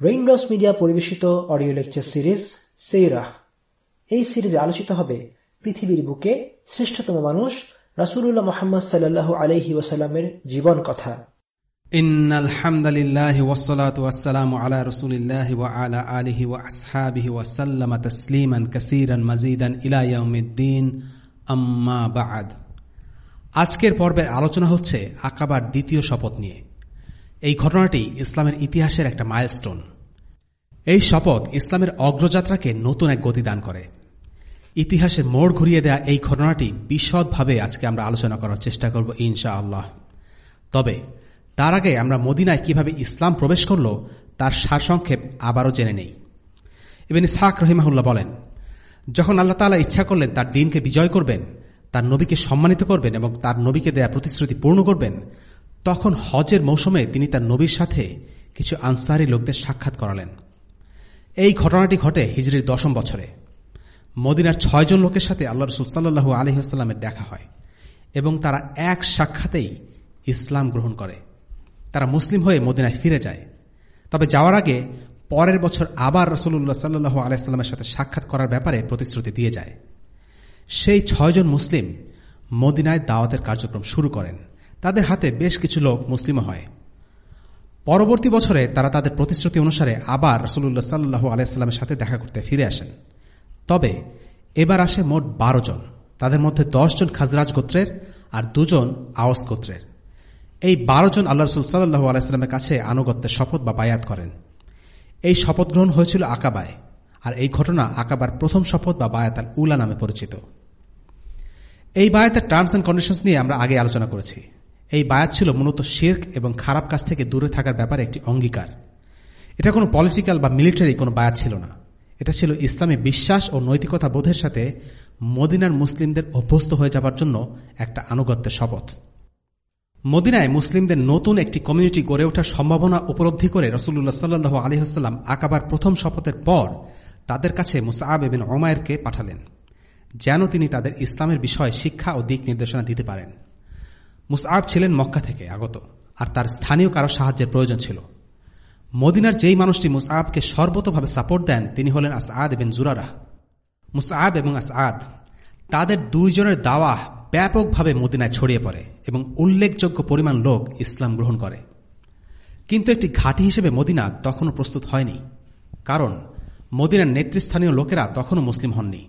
Raindrops media পরিবেশিত audio lecture series সেইরাহ এই সিরিজে আলোচিত হবে পৃথিবীর বুকে শ্রেষ্ঠতম মানুষ রাসূলুল্লাহ মুহাম্মদ সাল্লাল্লাহু আলাইহি ওয়াসাল্লামের জীবন কথা إن الحمد لله والصلاة والسلام على رسول الله وعلى آله وأصحابه وسلم تسليما كثيرا مزيدا إلى يوم الدين أما بعد আজকের পর্বের আলোচনা হচ্ছে আকাবার দ্বিতীয় শপথ নিয়ে এই ঘটনাটি ইসলামের ইতিহাসের একটা মাইলস্টোন এই শপথ ইসলামের অগ্রযাত্রাকে নতুন এক গতি দান করে। ইতিহাসের মোড় ঘুরিয়ে দেয়া এই ঘটনাটি বিশদভাবে আজকে আমরা আলোচনা করার চেষ্টা করব ইনশা আল্লাহ তবে, তার আগে আমরা মদিনায় কীভাবে ইসলাম প্রবেশ করল, তার সারসংক্ষেপ আবারও জেনে নেই। এবেন ইসহাক রহিমাহুল্লাহ বলেন, যখন আল্লাহ তালা ইচ্ছা করলেন তার দিনকে বিজয় করবেন, তার নবীকে সম্মানিত করবেন এবং তার নবীকে দেয়া প্রতিশ্রুতি পূর্ণ করবেন, তখন হজের মৌসুমে তিনি তার নবীর সাথে কিছু আনসারি লোকদের সাক্ষাৎ করালেন। এই ঘটনাটি ঘটে হিজড়ির দশম বছরে। মদিনার ছয়জন লোকের সাথে আল্লাহ রসুল সাল্লু আলহিহাস্লামের দেখা হয় এবং তারা এক সাক্ষাতেই ইসলাম গ্রহণ করে। তারা মুসলিম হয়ে মদিনায় ফিরে যায়। তবে যাওয়ার আগে পরের বছর আবার রসুল্লাহ সাল্লু আলাইস্লামের সাথে সাক্ষাৎ করার ব্যাপারে প্রতিশ্রুতি দিয়ে যায়। সেই ছয়জন মুসলিম মদিনায় দাওয়াতের কার্যক্রম শুরু করেন। তাদের হাতে বেশ কিছু লোক মুসলিমও হয়। পরবর্তী বছরে তারা তাদের প্রতিশ্রুতি অনুসারে আবার রসুল্লাহ সাল্লু আলাইস্লামের সাথে দেখা করতে ফিরে আসেন। তবে এবার আসে মোট বারো জন, তাদের মধ্যে জন খাজরাজ গোত্রের আর দুজন আওস গোত্রের। এই বারো জন আল্লাহ রসুল সাল্লু আলাইস্লামের কাছে আনুগত্যের শপথ বা বায়াত করেন। এই শপথ গ্রহণ হয়েছিল আকাবায়, আর এই ঘটনা আকাবার প্রথম শপথ বা বায়াতাল উলা নামে পরিচিত। এই বায়াতের টার্মস অ্যান্ড কন্ডিশনস নিয়ে আমরা আগে আলোচনা করেছি। এই বায়াত ছিল মূলত শির্ক এবং খারাপ কাজ থেকে দূরে থাকার ব্যাপারে একটি অঙ্গীকার। এটা কোনো পলিটিক্যাল বা মিলিটারি কোনো বায়াত ছিল না। এটা ছিল ইসলামী বিশ্বাস ও নৈতিকতা বোধের সাথে মদিনার মুসলিমদের অভ্যস্ত হয়ে যাবার জন্য একটা আনুগত্যের শপথ। মদিনায় মুসলিমদের নতুন একটি কমিউনিটি গড়ে ওঠার সম্ভাবনা উপলব্ধি করে রসুল্লাহ সাল্লু আলহিহাস্লাম আকাবার প্রথম শপথের পর তাদের কাছে মুসাআব এবিন ওমায়েরকে পাঠালেন, যেন তিনি তাদের ইসলামের বিষয়ে শিক্ষা ও দিক নির্দেশনা দিতে পারেন। মুসআব ছিলেন মক্কা থেকে আগত, আর তার স্থানীয় কারও সাহায্যের প্রয়োজন ছিল। মদিনার যেই মানুষটি মুসআবকে সর্বতভাবে সাপোর্ট দেন, তিনি হলেন আসআদ এবেন জুরারাহ। মুসআব এবং আসআদ তাদের দুইজনের দাওয়া ব্যাপকভাবে মদিনায় ছড়িয়ে পড়ে এবং উল্লেখযোগ্য পরিমাণ লোক ইসলাম গ্রহণ করে। কিন্তু একটি ঘাঁটি হিসেবে মদিনা তখনও প্রস্তুত হয়নি, কারণ মদিনার নেতৃস্থানীয় লোকেরা তখনও মুসলিম হননি।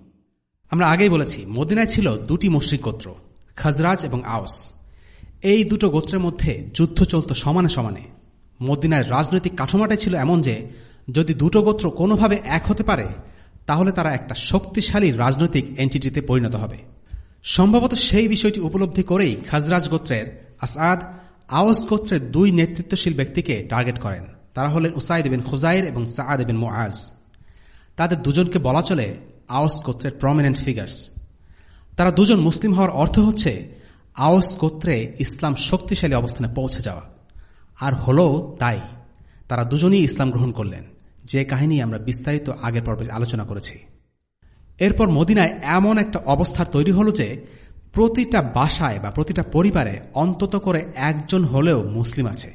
আমরা আগেই বলেছি, মদিনায় ছিল দুটি মুশ্রিক গোত্র খাজরাজ এবং আওস। এই দুটো গোত্রের মধ্যে যুদ্ধ চলত সমানে সমানে। মদিনায় রাজনৈতিক কাঠামোটাই ছিল এমন যে, যদি দুটো গোত্র কোনোভাবে এক হতে পারে, তাহলে তারা একটা শক্তিশালী রাজনৈতিক এন্টিটিতে পরিণত হবে। সম্ভবত সেই বিষয়টি উপলব্ধি করেই খাজরাজ গোত্রের আসাদ আওয়াজ গোত্রের দুই নেতৃত্বশীল ব্যক্তিকে টার্গেট করেন। তারা হলেন উসাইদ বিন খুজাইর এবং সাদ বিন মোয়াজ তাদের দুজনকে বলা চলে আওয়াজ গোত্রের প্রমিনেন্ট ফিগার্স তারা দুজন মুসলিম হওয়ার অর্থ হচ্ছে আওস গোত্রে ইসলাম শক্তিশালী অবস্থানে পৌঁছে যাওয়া। আর হলো তাই, তারা দুজনই ইসলাম গ্রহণ করলেন। যে কাহিনী আমরা বিস্তারিত আগের পর্বে আলোচনা করেছি। এরপর মদিনায় এমন একটা অবস্থার তৈরি হল যে, প্রতিটা বাসায় বা প্রতিটা পরিবারে অন্তত করে একজন হলেও মুসলিম আছে।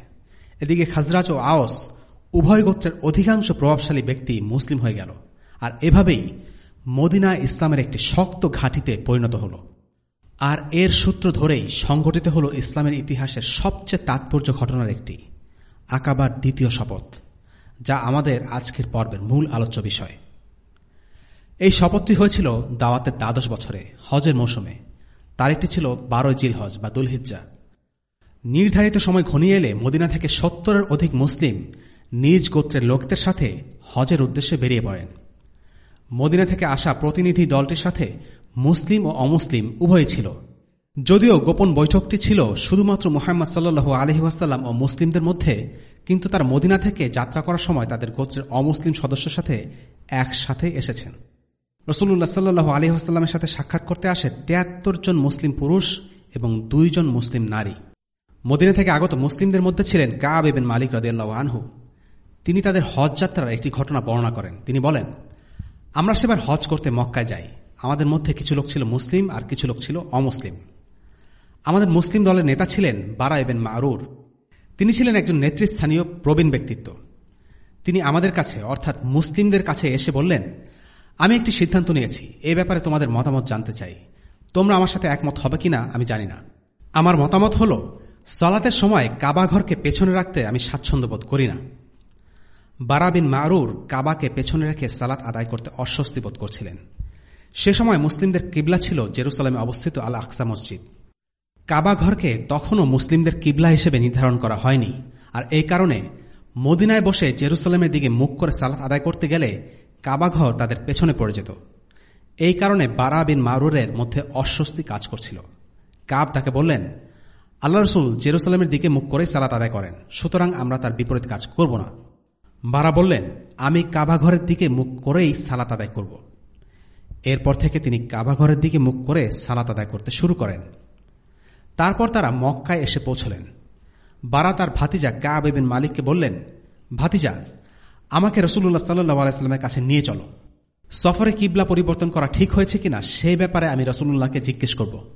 এদিকে খাজরাজ ও আওস উভয় গোত্রের অধিকাংশ প্রভাবশালী ব্যক্তি মুসলিম হয়ে গেল। আর এভাবেই মদিনা ইসলামের একটি শক্ত ঘাঁটিতে পরিণত হল। আর এর সূত্র ধরেই সংঘটিত হল ইসলামের ইতিহাসের সবচেয়ে তাৎপর্য ঘটনার একটি, আকাবার দ্বিতীয় শপথ, যা আমাদের আজকের পর্বের মূল আলোচ্য বিষয়। এই শপথটি হয়েছিল দাওয়াতের দ্বাদশ বছরে, হজের মৌসুমে। তারিখটি ছিল বারো জিল হজ বা দুলহিজ্জা। নির্ধারিত সময় ঘনিয়ে এলে মদিনা থেকে সত্তরের অধিক মুসলিম নিজ গোত্রের লোকদের সাথে হজের উদ্দেশ্যে বেরিয়ে পড়েন। মদিনা থেকে আসা প্রতিনিধি দলটির সাথে মুসলিম ও অমুসলিম উভয়ই ছিল। যদিও গোপন বৈঠকটি ছিল শুধুমাত্র মোহাম্মদ সাল্লু আলহিহাস্লাম ও মুসলিমদের মধ্যে, কিন্তু তার মদিনা থেকে যাত্রা করার সময় তাদের গোত্রের অমুসলিম সদস্যের সাথে একসাথে এসেছেন। রসুল্লাহ সাল্লু আলহিহাস্লামের সাথে সাক্ষাৎ করতে আসে তিয়াত্তর জন মুসলিম পুরুষ এবং দুইজন মুসলিম নারী। মদিনা থেকে আগত মুসলিমদের মধ্যে ছিলেন কাব এবেন মালিক রদিয়াল্লাহ আনহু। তিনি তাদের হজ যাত্রার একটি ঘটনা বর্ণনা করেন। তিনি বলেন আমরা সেবার হজ করতে মক্কায় যাই। আমাদের মধ্যে কিছু লোক ছিল মুসলিম আর কিছু লোক ছিল অমুসলিম। আমাদের মুসলিম দলের নেতা ছিলেন বারা এবেন মারুর। তিনি ছিলেন একজন নেতৃস্থানীয় প্রবীণ ব্যক্তিত্ব। তিনি আমাদের কাছে, অর্থাৎ মুসলিমদের কাছে এসে বললেন, আমি একটি সিদ্ধান্ত নিয়েছি। এ ব্যাপারে তোমাদের মতামত জানতে চাই। তোমরা আমার সাথে একমত হবে কিনা আমি জানি না। আমার মতামত হল, সলাতের সময় কাবা ঘরকে পেছনে রাখতে আমি স্বাচ্ছন্দ্য বোধ করি না। বারাবিন মারুর কাবাকে পেছনে রেখে সালাত আদায় করতে অস্বস্তি বোধ করছিলেন। সে সময় মুসলিমদের কিবলা ছিল জেরুসালামে অবস্থিত আল আকসা মসজিদ। কাবা ঘরকে তখনও মুসলিমদের কিবলা হিসেবে নির্ধারণ করা হয়নি। আর এই কারণে মদিনায় বসে জেরুসালামের দিকে মুখ করে সালাত আদায় করতে গেলে কাবাঘর তাদের পেছনে পড়ে যেত। এই কারণে বারা বিন মারুরের মধ্যে অস্বস্তি কাজ করছিল। কাব তাকে বললেন, আল্লাহ রসুল জেরুসালামের দিকে মুখ করেই সালাত আদায় করেন, সুতরাং আমরা তার বিপরীত কাজ করব না। বারা বললেন, আমি কাবাঘরের দিকে মুখ করেই সালাত আদায় করব। এরপর থেকে তিনি কাবাঘরের দিকে মুখ করে সালাত আদায় করতে শুরু করেন। তারপর তারা মক্কায় এসে পৌঁছলেন। বারা তার ভাতিজা কাব এবিন মালিককে বললেন, ভাতিজা, আমাকে রসুল্লাহ সাল্লাহ আলাইস্লামের কাছে নিয়ে চলো। সফরে কিবলা পরিবর্তন করা ঠিক হয়েছে কিনা সেই ব্যাপারে আমি রসুল্লাহকে জিজ্ঞেস করব।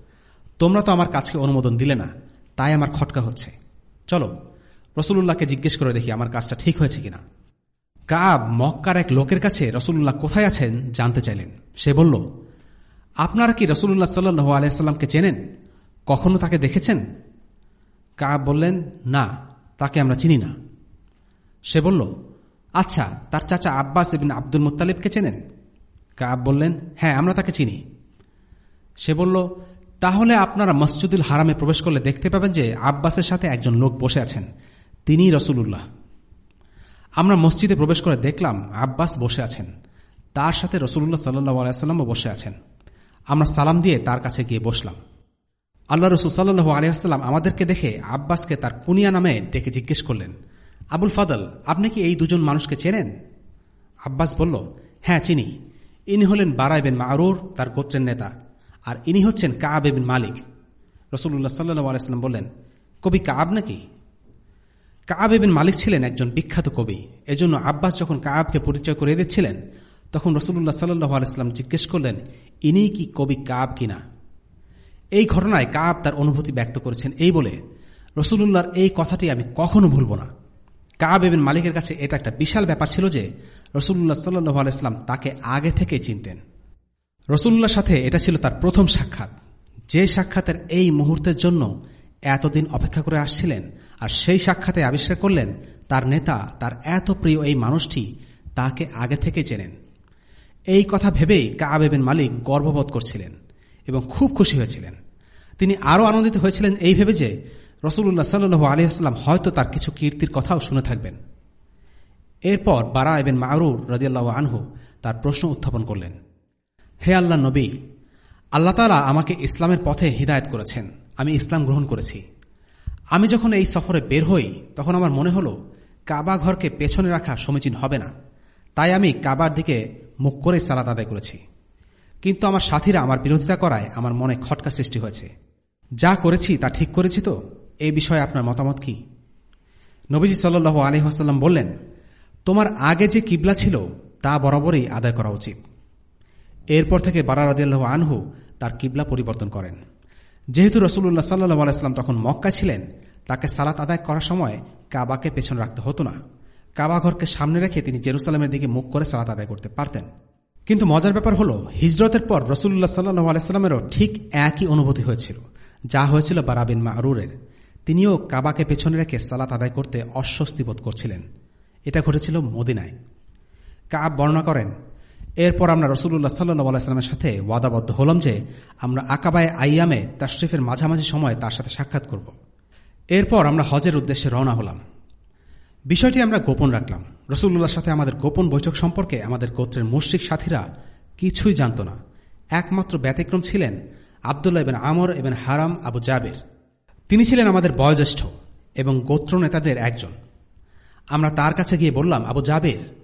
তোমরা তো আমার কাছকে অনুমোদন দিলে না, তাই আমার খটকা হচ্ছে। চলো। রসুল্লাহকে জিজ্ঞেস করে দেখি আমার কাজটা ঠিক হয়েছে কিনা। কাব মক্কার এক লোকের কাছে রসুল্লাহ কোথায় আছেন জানতে চাইলেন। সে বলল, আপনারা কি রসুল্লাহ সাল্লু আলাইস্লামকে চেনেন? কখনো তাকে দেখেছেন? কাব বললেন, না, তাকে আমরা চিনি না। সে বলল আচ্ছা তার চাচা আব্বাস এবিন আব্দুল মুতালিবকে চেনেন? কাব বললেন হ্যাঁ আমরা তাকে চিনি। সে বলল, তাহলে আপনারা মসজিদুল হারামে প্রবেশ করলে দেখতে পাবেন যে আব্বাসের সাথে একজন লোক বসে আছেন। তিনি রসুল্লাহ আমরা মসজিদে প্রবেশ করে দেখলাম আব্বাস বসে আছেন। তার সাথে রসুল্লাহ সাল্লু আলাইসাল্লামও বসে আছেন। আমরা সালাম দিয়ে তার কাছে গিয়ে বসলাম। আল্লাহ রসুল সাল্লু আলিয়াস্লাম আমাদেরকে দেখে আব্বাসকে তার কুনিয়া নামে ডেকে জিজ্ঞেস করলেন, আবুল ফাদল, আপনি কি এই দুজন মানুষকে চেনেন? আব্বাস বলল হ্যাঁ চিনি। ইনি হলেন বারাইবেন মারুর, তার গোত্রের নেতা, আর ইনি হচ্ছেন কাব এবিন মালিক। রসুল্লাহ সাল্লু আলাইস্লাম বললেন, কবি কাব নাকি? কাব এবেন মালিক ছিলেন একজন বিখ্যাত কবি। এজন্য আব্বাস যখন কাবকে পরিচয় করে দিচ্ছিলেন, তখন রসুল্লাহ সাল্লু আলাইস্লাম জিজ্ঞেস করলেন, ইনি কি কবি কাব কিনা? এই ঘটনায় কাব তার অনুভূতি ব্যক্ত করেছেন এই বলে রসুল্লাহর এই কথাটি আমি কখনো ভুলব না। কাব এবেন মালিকের কাছে এটা একটা বিশাল ব্যাপার ছিল যে রসুল্লাহ সাল্লু আলাইস্লাম তাকে আগে থেকে চিনতেন। রসুল্লাহর সাথে এটা ছিল তার প্রথম সাক্ষাৎ। যে সাক্ষাতের এই মুহূর্তের জন্য এতদিন অপেক্ষা করে আসছিলেন আর সেই সাক্ষাতে আবিষ্কার করলেন, তার নেতা, তার এত প্রিয় এই মানুষটি তাকে আগে থেকে চেনেন। এই কথা ভেবেই কাবেবেন মালিক গর্ববোধ করছিলেন এবং খুব খুশি হয়েছিলেন। তিনি আরও আনন্দিত হয়েছিলেন এই ভেবে যে রসুল্লাহ সাল্লু আলিয়াস্লাম হয়তো তার কিছু কীর্তির কথাও শুনে থাকবেন। এরপর বারা এবেন মারুর রদিয়াল্লাহ আনহু তার প্রশ্ন উত্থাপন করলেন, হে আল্লাহ নবী, আল্লাহ তালা আমাকে ইসলামের পথে হৃদায়ত করেছেন। আমি ইসলাম গ্রহণ করেছি। আমি যখন এই সফরে বের হই, তখন আমার মনে হল, কাবা ঘরকে পেছনে রাখা সমীচীন হবে না। তাই আমি কাবার দিকে মুখ করে সালাদ আদায় করেছি। কিন্তু আমার সাথীরা আমার বিরোধিতা করায় আমার মনে খটকা সৃষ্টি হয়েছে। যা করেছি তা ঠিক করেছি তো? এই বিষয়ে আপনার মতামত কি? নবীজি সাল্লু আলহিহাস্লাম বললেন, তোমার আগে যে কিবলা ছিল, তা বরাবরই আদায় করা উচিত। এরপর থেকে বারা রাদিয়াল্লাহ আনহু তার কিবলা পরিবর্তন করেন। যেহেতু রসুল্লাহ সাল্লু আলাইস্লাম তখন মক্কা ছিলেন, তাকে সালাত আদায় করার সময় কাবাকে পেছনে রাখতে হতো না। কাবা ঘরকে সামনে রেখে তিনি জেরুসালামের দিকে মুখ করে সালাত আদায় করতে পারতেন। কিন্তু মজার ব্যাপার হল, হিজরতের পর রসুল্লাহ সাল্লু আলাইস্লামেরও ঠিক একই অনুভূতি হয়েছিল, যা হয়েছিল বারাবিন মা মারুরের। তিনিও কাবাকে পেছনে রেখে সালাত আদায় করতে অস্বস্তি বোধ করছিলেন। এটা ঘটেছিল মদিনায়। কাব বর্ণনা করেন এরপর আমরা রসুল্লাহ সাল্লু আলাইস্লামের সাথে ওয়াদাবদ্ধ হলাম যে আমরা আকাবায় আইয়ামে তাশরিফের মাঝামাঝি সময়ে তার সাথে সাক্ষাৎ করব। এরপর আমরা হজের উদ্দেশ্যে রওনা হলাম। বিষয়টি আমরা গোপন রাখলাম। রসুল্লাহর সাথে আমাদের গোপন বৈঠক সম্পর্কে আমাদের গোত্রের মুশ্রিক সাথীরা কিছুই জানত না। একমাত্র ব্যতিক্রম ছিলেন আবদুল্লাহ এবেন আমর এবং হারাম আবু জাবের। তিনি ছিলেন আমাদের বয়োজ্যেষ্ঠ এবং গোত্র নেতাদের একজন। আমরা তার কাছে গিয়ে বললাম, আবু জাবের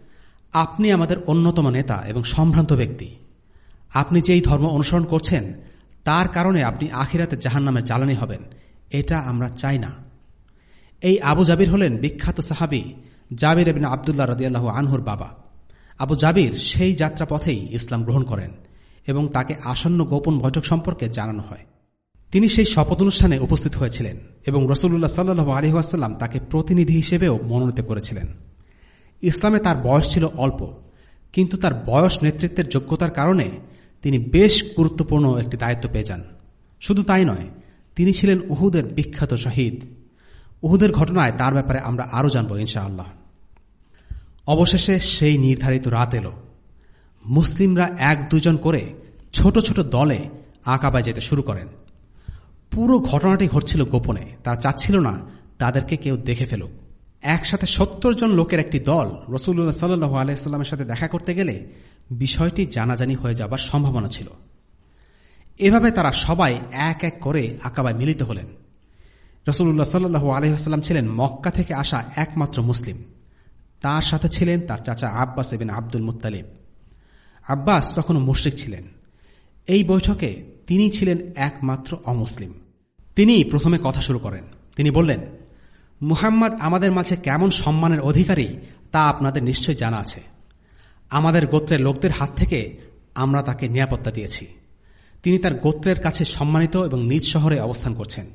আপনি আমাদের অন্যতম নেতা এবং সম্ভ্রান্ত ব্যক্তি। আপনি যেই ধর্ম অনুসরণ করছেন, তার কারণে আপনি আখিরাতে জাহান নামের জ্বালানি হবেন। এটা আমরা চাই না। এই আবু জাবির হলেন বিখ্যাত সাহাবি জাবির এবিন আবদুল্লাহ রদিয়াল্লাহ আনহুর বাবা। আবু জাবির সেই যাত্রা পথেই ইসলাম গ্রহণ করেন এবং তাকে আসন্ন গোপন বৈঠক সম্পর্কে জানানো হয়। তিনি সেই শপথ অনুষ্ঠানে উপস্থিত হয়েছিলেন এবং রসুল্লাহ সাল্লু আলহিহাস্লাম তাকে প্রতিনিধি হিসেবেও মনোনীত করেছিলেন। ইসলামে তার বয়স ছিল অল্প, কিন্তু তার বয়স নেতৃত্বের যোগ্যতার কারণে তিনি বেশ গুরুত্বপূর্ণ একটি দায়িত্ব পেয়ে যান। শুধু তাই নয়, তিনি ছিলেন উহুদের বিখ্যাত শহীদ। উহুদের ঘটনায় তার ব্যাপারে আমরা আরও জানব ইনশাআল্লাহ। অবশেষে সেই নির্ধারিত রাত এলো। মুসলিমরা এক দুজন করে ছোট ছোট দলে আঁকাবায় যেতে শুরু করেন। পুরো ঘটনাটি ঘটছিল গোপনে, তারা চাচ্ছিল না তাদেরকে কেউ দেখে ফেলুক। একসাথে সত্তর জন লোকের একটি দল রসুল্লাহ সাল্লু আলাইস্লামের সাথে দেখা করতে গেলে বিষয়টি জানাজানি হয়ে যাবার সম্ভাবনা ছিল। এভাবে তারা সবাই এক এক করে আকাবায় মিলিত হলেন। রসুল্লাহ সাল্লু আলহিহাস্লাম ছিলেন মক্কা থেকে আসা একমাত্র মুসলিম। তার সাথে ছিলেন তার চাচা আব্বাস এবিন আব্দুল মুতালিব আব্বাস তখনও মুশ্রিক ছিলেন। এই বৈঠকে তিনি ছিলেন একমাত্র অমুসলিম। তিনি প্রথমে কথা শুরু করেন। তিনি বললেন মুহাম্মদ আমাদের মাঝে কেমন সম্মানের অধিকারী, তা আপনাদের নিশ্চয় জানা আছে। আমাদের গোত্রের লোকদের হাত থেকে আমরা তাকে নিরাপত্তা দিয়েছি। তিনি তার গোত্রের কাছে সম্মানিত এবং নিজ শহরে অবস্থান করছেন।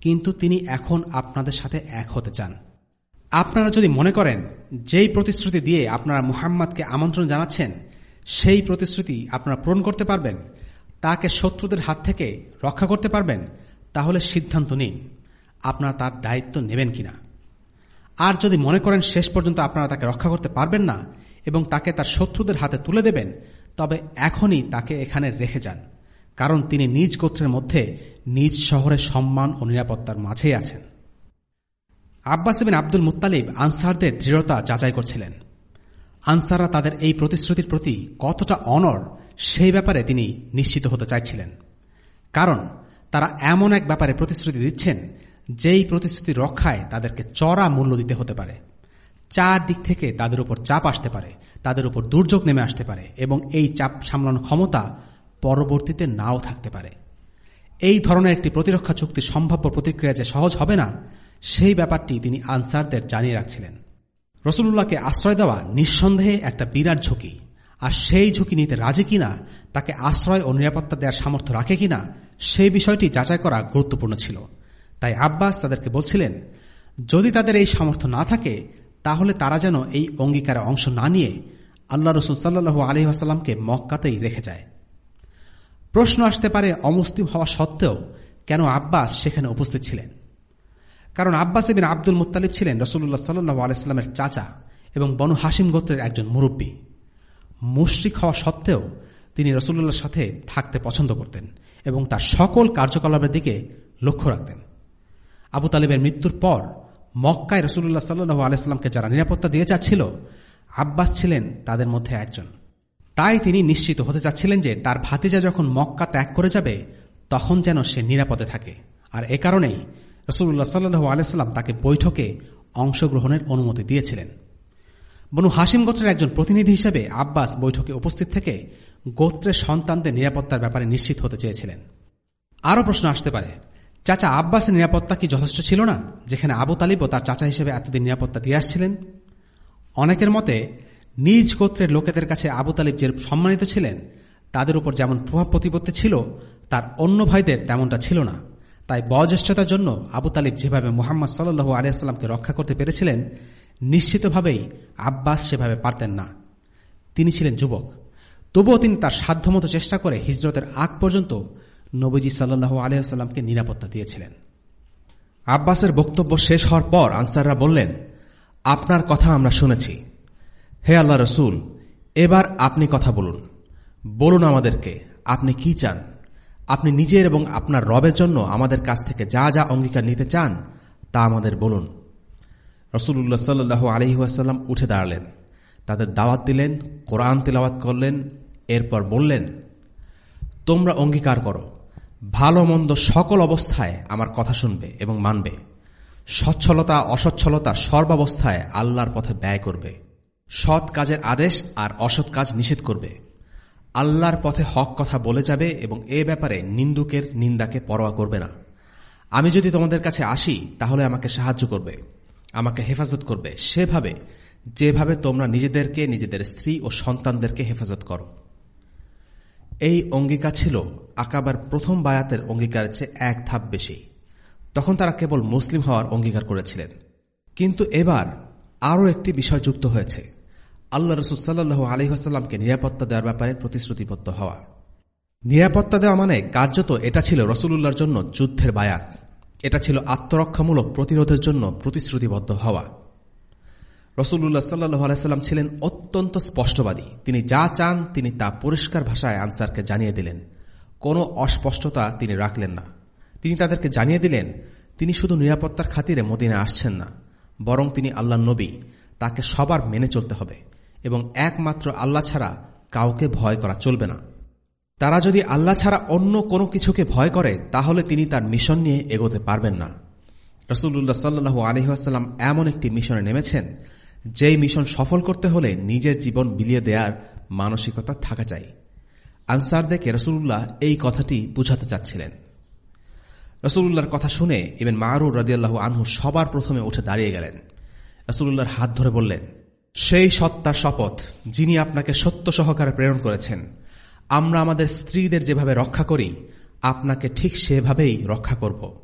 কিন্তু তিনি এখন আপনাদের সাথে এক হতে চান। আপনারা যদি মনে করেন, যেই প্রতিশ্রুতি দিয়ে আপনারা মুহাম্মদকে আমন্ত্রণ জানাচ্ছেন, সেই প্রতিশ্রুতি আপনারা পূরণ করতে পারবেন, তাকে শত্রুদের হাত থেকে রক্ষা করতে পারবেন, তাহলে সিদ্ধান্ত নিন। আপনারা তার দায়িত্ব নেবেন কিনা। আর যদি মনে করেন শেষ পর্যন্ত আপনারা তাকে রক্ষা করতে পারবেন না এবং তাকে তার শত্রুদের হাতে তুলে দেবেন, তবে এখনই তাকে এখানে রেখে যান, কারণ তিনি নিজ গোত্রের মধ্যে নিজ শহরের সম্মান ও নিরাপত্তার মাঝেই আছেন। আব্বাস বিন আব্দুল মুতালিব আনসারদের দৃঢ়তা যাচাই করছিলেন। আনসাররা তাদের এই প্রতিশ্রুতির প্রতি কতটা অনর সেই ব্যাপারে তিনি নিশ্চিত হতে চাইছিলেন। কারণ তারা এমন এক ব্যাপারে প্রতিশ্রুতি দিচ্ছেন যেই প্রতিশ্রুতি রক্ষায় তাদেরকে চড়া মূল্য দিতে হতে পারে। চার দিক থেকে তাদের উপর চাপ আসতে পারে, তাদের উপর দুর্যোগ নেমে আসতে পারে এবং এই চাপ সামলানোর ক্ষমতা পরবর্তীতে নাও থাকতে পারে। এই ধরনের একটি প্রতিরক্ষা চুক্তি সম্ভাব্য প্রতিক্রিয়া যে সহজ হবে না, সেই ব্যাপারটি তিনি আনসারদের জানিয়ে রাখছিলেন। রসুল্লাহকে আশ্রয় দেওয়া নিঃসন্দেহে একটা বিরাট ঝুঁকি। আর সেই ঝুঁকি নিতে রাজি কিনা, তাকে আশ্রয় ও নিরাপত্তা দেওয়ার সামর্থ্য রাখে কিনা, সেই বিষয়টি যাচাই করা গুরুত্বপূর্ণ ছিল। তাই আব্বাস তাদেরকে বলছিলেন, যদি তাদের এই সামর্থ্য না থাকে, তাহলে তারা যেন এই অঙ্গীকারে অংশ না নিয়ে আল্লাহ রসুল সাল্লু আলহিহাস্লামকে মক্কাতেই রেখে যায়। প্রশ্ন আসতে পারে অমুসলিম হওয়া সত্ত্বেও কেন আব্বাস সেখানে উপস্থিত ছিলেন? কারণ আব্বাস বিন আব্দুল মুতালিব ছিলেন রসুল্লাহ সাল্লু আলাইস্লামের চাচা এবং বনু হাসিম গোত্রের একজন মুরব্বী। মুশ্রিক হওয়া সত্ত্বেও তিনি রসুল্লাহর সাথে থাকতে পছন্দ করতেন এবং তার সকল কার্যকলাপের দিকে লক্ষ্য রাখতেন। আবু তালিবের মৃত্যুর পর মক্কায় রসুল্লাহ সাল্লু আলাইস্লামকে যারা নিরাপত্তা দিয়ে যাচ্ছিল, আব্বাস ছিলেন তাদের মধ্যে একজন। তাই তিনি নিশ্চিত হতে চাচ্ছিলেন যে তার ভাতিজা যখন মক্কা ত্যাগ করে যাবে, তখন যেন সে নিরাপদে থাকে। আর এ কারণেই রসুল্লাহ সাল্লু আলাইস্লাম তাকে বৈঠকে অংশগ্রহণের অনুমতি দিয়েছিলেন। বনু হাসিম গোত্রের একজন প্রতিনিধি হিসেবে আব্বাস বৈঠকে উপস্থিত থেকে গোত্রের সন্তানদের নিরাপত্তার ব্যাপারে নিশ্চিত হতে চেয়েছিলেন। আরও প্রশ্ন আসতে পারে চাচা আব্বাসের নিরাপত্তা কি যথেষ্ট ছিল না, যেখানে আবু তালিবও তার চাচা হিসেবে এতদিন নিরাপত্তা দিয়ে আসছিলেন? অনেকের মতে, নিজ গোত্রের লোকেদের কাছে আবু তালিব যে সম্মানিত ছিলেন, তাদের উপর যেমন প্রভাব প্রতিপত্তি ছিল, তার অন্য ভাইদের তেমনটা ছিল না। তাই বয়োজ্যেষ্ঠতার জন্য আবু তালিব যেভাবে মোহাম্মদ সাল্লু আলিয়াস্লামকে রক্ষা করতে পেরেছিলেন, নিশ্চিতভাবেই আব্বাস সেভাবে পারতেন না। তিনি ছিলেন যুবক। তবুও তিনি তার সাধ্যমতো চেষ্টা করে হিজরতের আগ পর্যন্ত নবীজি সাল্লু আলিয়াস্লামকে নিরাপত্তা দিয়েছিলেন। আব্বাসের বক্তব্য শেষ হওয়ার পর আনসাররা বললেন, আপনার কথা আমরা শুনেছি। হে আল্লাহ রসুল, এবার আপনি কথা বলুন। বলুন আমাদেরকে, আপনি কি চান? আপনি নিজের এবং আপনার রবের জন্য আমাদের কাছ থেকে যা যা অঙ্গীকার নিতে চান, তা আমাদের বলুন। রসুল্লাহ সাল্লু আলহিহাসাল্লাম উঠে দাঁড়ালেন। তাদের দাওয়াত দিলেন, কোরআন তিলাওয়াত করলেন, এরপর বললেন, তোমরা অঙ্গীকার করো ভালো মন্দ সকল অবস্থায় আমার কথা শুনবে এবং মানবে। সচ্ছলতা, অসচ্ছলতা সর্বাবস্থায় আল্লাহর পথে ব্যয় করবে। সৎ কাজের আদেশ আর অসৎ কাজ নিষেধ করবে। আল্লাহর পথে হক কথা বলে যাবে এবং এ ব্যাপারে নিন্দুকের নিন্দাকে পরোয়া করবে না। আমি যদি তোমাদের কাছে আসি, তাহলে আমাকে সাহায্য করবে, আমাকে হেফাজত করবে। সেভাবে, যেভাবে তোমরা নিজেদেরকে, নিজেদের স্ত্রী ও সন্তানদেরকে হেফাজত করো। এই অঙ্গীকার ছিল আকাবার প্রথম বায়াতের অঙ্গীকারের চেয়ে এক ধাপ বেশি। তখন তারা কেবল মুসলিম হওয়ার অঙ্গীকার করেছিলেন। কিন্তু এবার আরও একটি বিষয় যুক্ত হয়েছে। আল্লাহ সাল্লু আলহিহাস্লামকে নিরাপত্তা দেওয়ার ব্যাপারে প্রতিশ্রুতিবদ্ধ হওয়া। নিরাপত্তা দেওয়া মানে কার্যত এটা ছিল রসুলুল্লাহর জন্য যুদ্ধের বায়াত। এটা ছিল আত্মরক্ষামূলক প্রতিরোধের জন্য প্রতিশ্রুতিবদ্ধ হওয়া। রসুল্লাহ সাল্লু আলাইস্লাম ছিলেন অত্যন্ত স্পষ্টবাদী। তিনি যা চান, তিনি তা পরিষ্কার ভাষায় আনসারকে জানিয়ে দিলেন। কোনো অস্পষ্টতা তিনি রাখলেন না। তিনি তাদেরকে জানিয়ে দিলেন, তিনি শুধু নিরাপত্তার খাতিরে মদিনে আসছেন না, বরং তিনি আল্লাহ নবী, তাকে সবার মেনে চলতে হবে, এবং একমাত্র আল্লাহ ছাড়া কাউকে ভয় করা চলবে না। তারা যদি আল্লাহ ছাড়া অন্য কোনো কিছুকে ভয় করে, তাহলে তিনি তার মিশন নিয়ে এগোতে পারবেন না। রসুল্লাহ সাল্লু আলহিহাস্লাম এমন একটি মিশনে নেমেছেন যেই মিশন সফল করতে হলে নিজের জীবন বিলিয়ে দেওয়ার মানসিকতা থাকা চাই। আনসারদেরকে রসুল্লাহ এই কথাটি বুঝাতে চাচ্ছিলেন। রসুল্লাহর কথা শুনে ইবেন মারুর রদিয়াল্লাহ আনহু সবার প্রথমে উঠে দাঁড়িয়ে গেলেন। রসুল্লাহর হাত ধরে বললেন, সেই সত্তার শপথ যিনি আপনাকে সত্য সহকারে প্রেরণ করেছেন, আমরা আমাদের স্ত্রীদের যেভাবে রক্ষা করি, আপনাকে ঠিক সেভাবেই রক্ষা করব।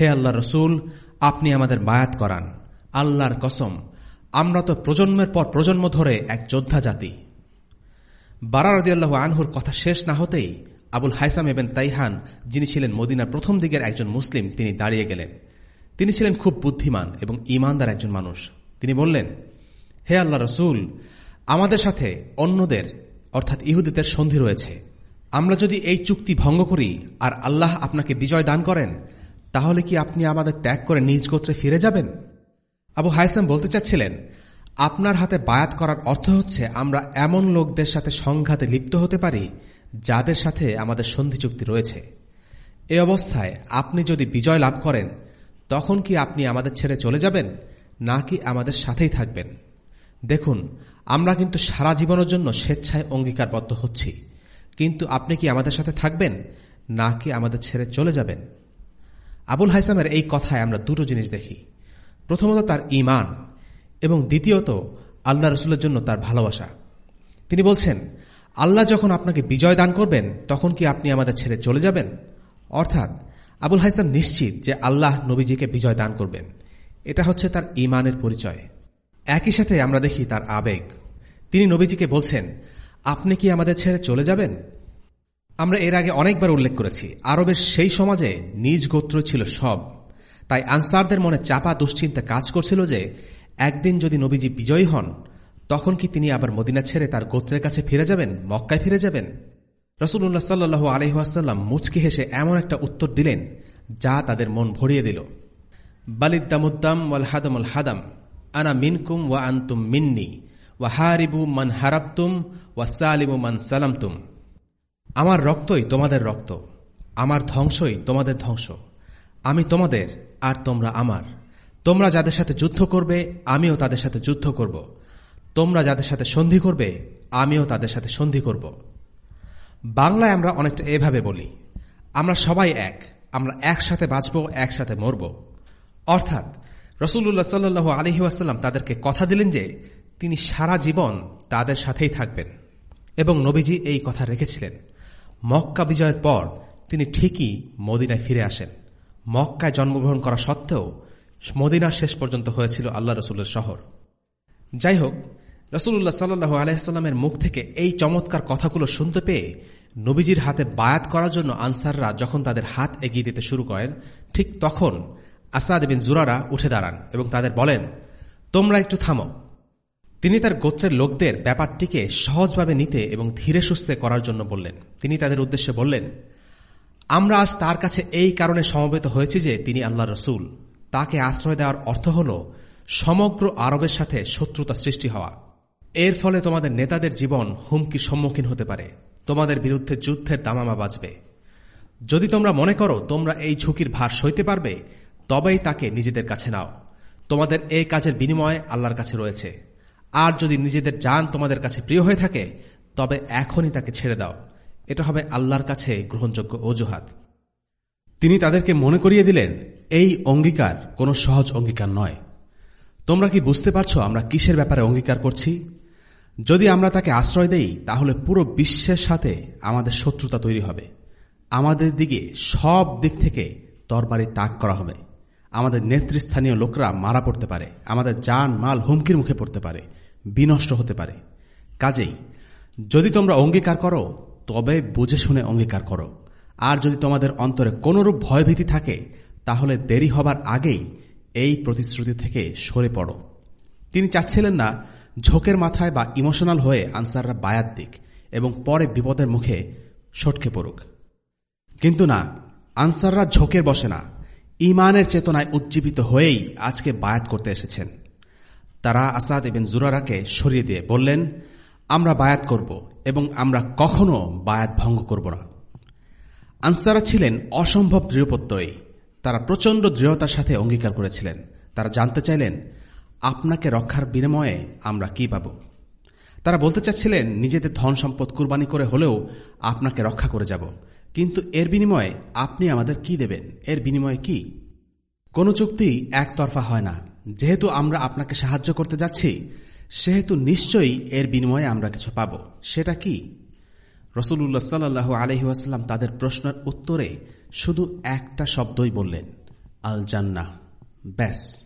হে আল্লাহ রসুল, আপনি আমাদের বায়াত করান। আল্লাহর কসম আমরা তো প্রজন্মের পর প্রজন্ম ধরে এক যোদ্ধা জাতি। বারারদিয়াল্লাহ আনহুর কথা শেষ না হতেই আবুল হাইসাম এবেন তাইহান, যিনি ছিলেন মদিনার প্রথম দিকের একজন মুসলিম, তিনি দাঁড়িয়ে গেলেন। তিনি ছিলেন খুব বুদ্ধিমান এবং ইমানদার একজন মানুষ। তিনি বললেন, হে আল্লাহ রসুল, আমাদের সাথে অন্যদের, অর্থাৎ ইহুদিদের সন্ধি রয়েছে। আমরা যদি এই চুক্তি ভঙ্গ করি আর আল্লাহ আপনাকে বিজয় দান করেন, তাহলে কি আপনি আমাদের ত্যাগ করে নিজ গোত্রে ফিরে যাবেন? আবু হাইসাম বলতে চাচ্ছিলেন, আপনার হাতে বায়াত করার অর্থ হচ্ছে আমরা এমন লোকদের সাথে সংঘাতে লিপ্ত হতে পারি যাদের সাথে আমাদের সন্ধি চুক্তি রয়েছে। এ অবস্থায় আপনি যদি বিজয় লাভ করেন, তখন কি আপনি আমাদের ছেড়ে চলে যাবেন, নাকি আমাদের সাথেই থাকবেন? দেখুন, আমরা কিন্তু সারা জীবনের জন্য স্বেচ্ছায় অঙ্গীকারবদ্ধ হচ্ছি। কিন্তু আপনি কি আমাদের সাথে থাকবেন, নাকি আমাদের ছেড়ে চলে যাবেন? আবুল হাইসামের এই কথায় আমরা দুটো জিনিস দেখি। প্রথমত তার ইমান এবং দ্বিতীয়ত আল্লাহ রসুলের জন্য তার ভালোবাসা। তিনি বলছেন, আল্লাহ যখন আপনাকে বিজয় দান করবেন, তখন কি আপনি আমাদের ছেড়ে চলে যাবেন? অর্থাৎ আবুল হাইসাম নিশ্চিত যে আল্লাহ নবীজিকে বিজয় দান করবেন। এটা হচ্ছে তার ইমানের পরিচয়। একই সাথে আমরা দেখি তার আবেগ। তিনি নবীজিকে বলছেন, আপনি কি আমাদের ছেড়ে চলে যাবেন? আমরা এর আগে অনেকবার উল্লেখ করেছি, আরবের সেই সমাজে নিজ গোত্র ছিল সব। তাই আনসারদের মনে চাপা দুশ্চিন্তা কাজ করছিল যে, একদিন যদি নবীজি বিজয়ী হন, তখন কি তিনি আবার মদিনা ছেড়ে তার গোত্রের কাছে ফিরে যাবেন, মক্কায় ফিরে যাবেন? রসুল্লাহ সাল্লু আলহাসাল্লাম মুচকি হেসে এমন একটা উত্তর দিলেন, যা তাদের মন ভরিয়ে দিল। বালিদ্দামুদ্দাম ওয়াল হাদমুল হাদাম, আনা মিনকুম ওয়া আন্তুম মিন্নি, ওয়া হারিবু মান হারাবতুম ওয়া সালিবু মান সালামতুম। আমার রক্তই তোমাদের রক্ত, আমার ধ্বংসই তোমাদের ধ্বংস। আমি তোমাদের আর তোমরা আমার। তোমরা যাদের সাথে যুদ্ধ করবে, আমিও তাদের সাথে যুদ্ধ করব। তোমরা যাদের সাথে সন্ধি করবে, আমিও তাদের সাথে সন্ধি করব। বাংলায় আমরা অনেকটা এভাবে বলি। আমরা সবাই এক। আমরা একসাথে বাঁচব, একসাথে মরব। অর্থাৎ রসুল্লাহ সাল্লু আলহিউসাল্লাম তাদেরকে কথা দিলেন যে, তিনি সারা জীবন তাদের সাথেই থাকবেন। এবং নবীজি এই কথা রেখেছিলেন। মক্কা বিজয়ের পর তিনি ঠিকই মদিনায় ফিরে আসেন। মক্কায় জন্মগ্রহণ করা সত্ত্বেও মদিনা শেষ পর্যন্ত হয়েছিল আল্লাহ রসুলের শহর। যাই হোক রসুল্লাহ সাল্লু আলহিসাল্লামের মুখ থেকে এই চমৎকার কথাগুলো শুনতে পেয়ে নবীজির হাতে বায়াত করার জন্য আনসাররা যখন তাদের হাত এগিয়ে দিতে শুরু করেন, ঠিক তখন আসাদ বিন জুরারা উঠে দাঁড়ান এবং তাদের বলেন, তোমরা একটু থামো। তিনি তার গোত্রের লোকদের ব্যাপারটিকে সহজভাবে নিতে এবং ধীরে সুস্থে করার জন্য বললেন। তিনি তাদের উদ্দেশ্যে বললেন আমরা আজ তার কাছে এই কারণে সমবেত হয়েছি যে তিনি আল্লাহ রসুল। তাকে আশ্রয় দেওয়ার অর্থ হল সমগ্র আরবের সাথে শত্রুতা সৃষ্টি হওয়া। এর ফলে তোমাদের নেতাদের জীবন হুমকির সম্মুখীন হতে পারে। তোমাদের বিরুদ্ধে যুদ্ধের দামামা বাজবে। যদি তোমরা মনে করো তোমরা এই ঝুঁকির ভার সইতে পারবে, তবেই তাকে নিজেদের কাছে নাও। তোমাদের এই কাজের বিনিময় আল্লাহর কাছে রয়েছে। আর যদি নিজেদের যান তোমাদের কাছে প্রিয় হয়ে থাকে, তবে এখনই তাকে ছেড়ে দাও। এটা হবে আল্লাহর কাছে গ্রহণযোগ্য অজুহাত। তিনি তাদেরকে মনে করিয়ে দিলেন, এই অঙ্গীকার কোনো সহজ অঙ্গীকার নয়। তোমরা কি বুঝতে পারছ আমরা কিসের ব্যাপারে অঙ্গীকার করছি? যদি আমরা তাকে আশ্রয় দেই, তাহলে পুরো বিশ্বের সাথে আমাদের শত্রুতা তৈরি হবে। আমাদের দিকে সব দিক থেকে তরবারি তাক করা হবে। আমাদের নেতৃস্থানীয় লোকরা মারা পড়তে পারে। আমাদের যান মাল হুমকির মুখে পড়তে পারে। বিনষ্ট হতে পারে। কাজেই, যদি তোমরা অঙ্গীকার করো তবে বুঝে শুনে অঙ্গীকার করো। আর যদি তোমাদের অন্তরে কোনরূপ ভয়ভীতি থাকে, তাহলে দেরি হবার আগেই এই প্রতিশ্রুতি থেকে সরে পড়ো। তিনি চাচ্ছিলেন না ঝোঁকের মাথায় বা ইমোশনাল হয়ে আনসাররা বায়াত দিক এবং পরে বিপদের মুখে সটকে পড়ুক। কিন্তু না, আনসাররা ঝোঁকের বসে না। ইমানের চেতনায় উজ্জীবিত হয়েই আজকে বায়াত করতে এসেছেন। তারা আসাদ এবং জুরারাকে সরিয়ে দিয়ে বললেন, আমরা বায়াত করব। এবং আমরা কখনো বায়াত ভঙ্গ করব না। আনসারা ছিলেন অসম্ভব দৃঢ়পত্যয়ী তারা প্রচণ্ড দৃঢ়তার সাথে অঙ্গীকার করেছিলেন। তারা জানতে চাইলেন, আপনাকে রক্ষার বিনিময়ে আমরা কি পাব? তারা বলতে চাচ্ছিলেন, নিজেদের ধন সম্পদ কুরবানি করে হলেও আপনাকে রক্ষা করে যাব। কিন্তু এর বিনিময়ে আপনি আমাদের কি দেবেন? এর বিনিময়ে কি? কোন চুক্তি একতরফা হয় না। যেহেতু আমরা আপনাকে সাহায্য করতে যাচ্ছি সেহেতু নিশ্চয়ই এর বিনিময়ে আমরা কিছু পাব। সেটা কি? রসুল্লাহ সাল্লাহ আলহিহাস্লাম তাদের প্রশ্নের উত্তরে শুধু একটা শব্দই বললেন আল জান্না ব্যাস,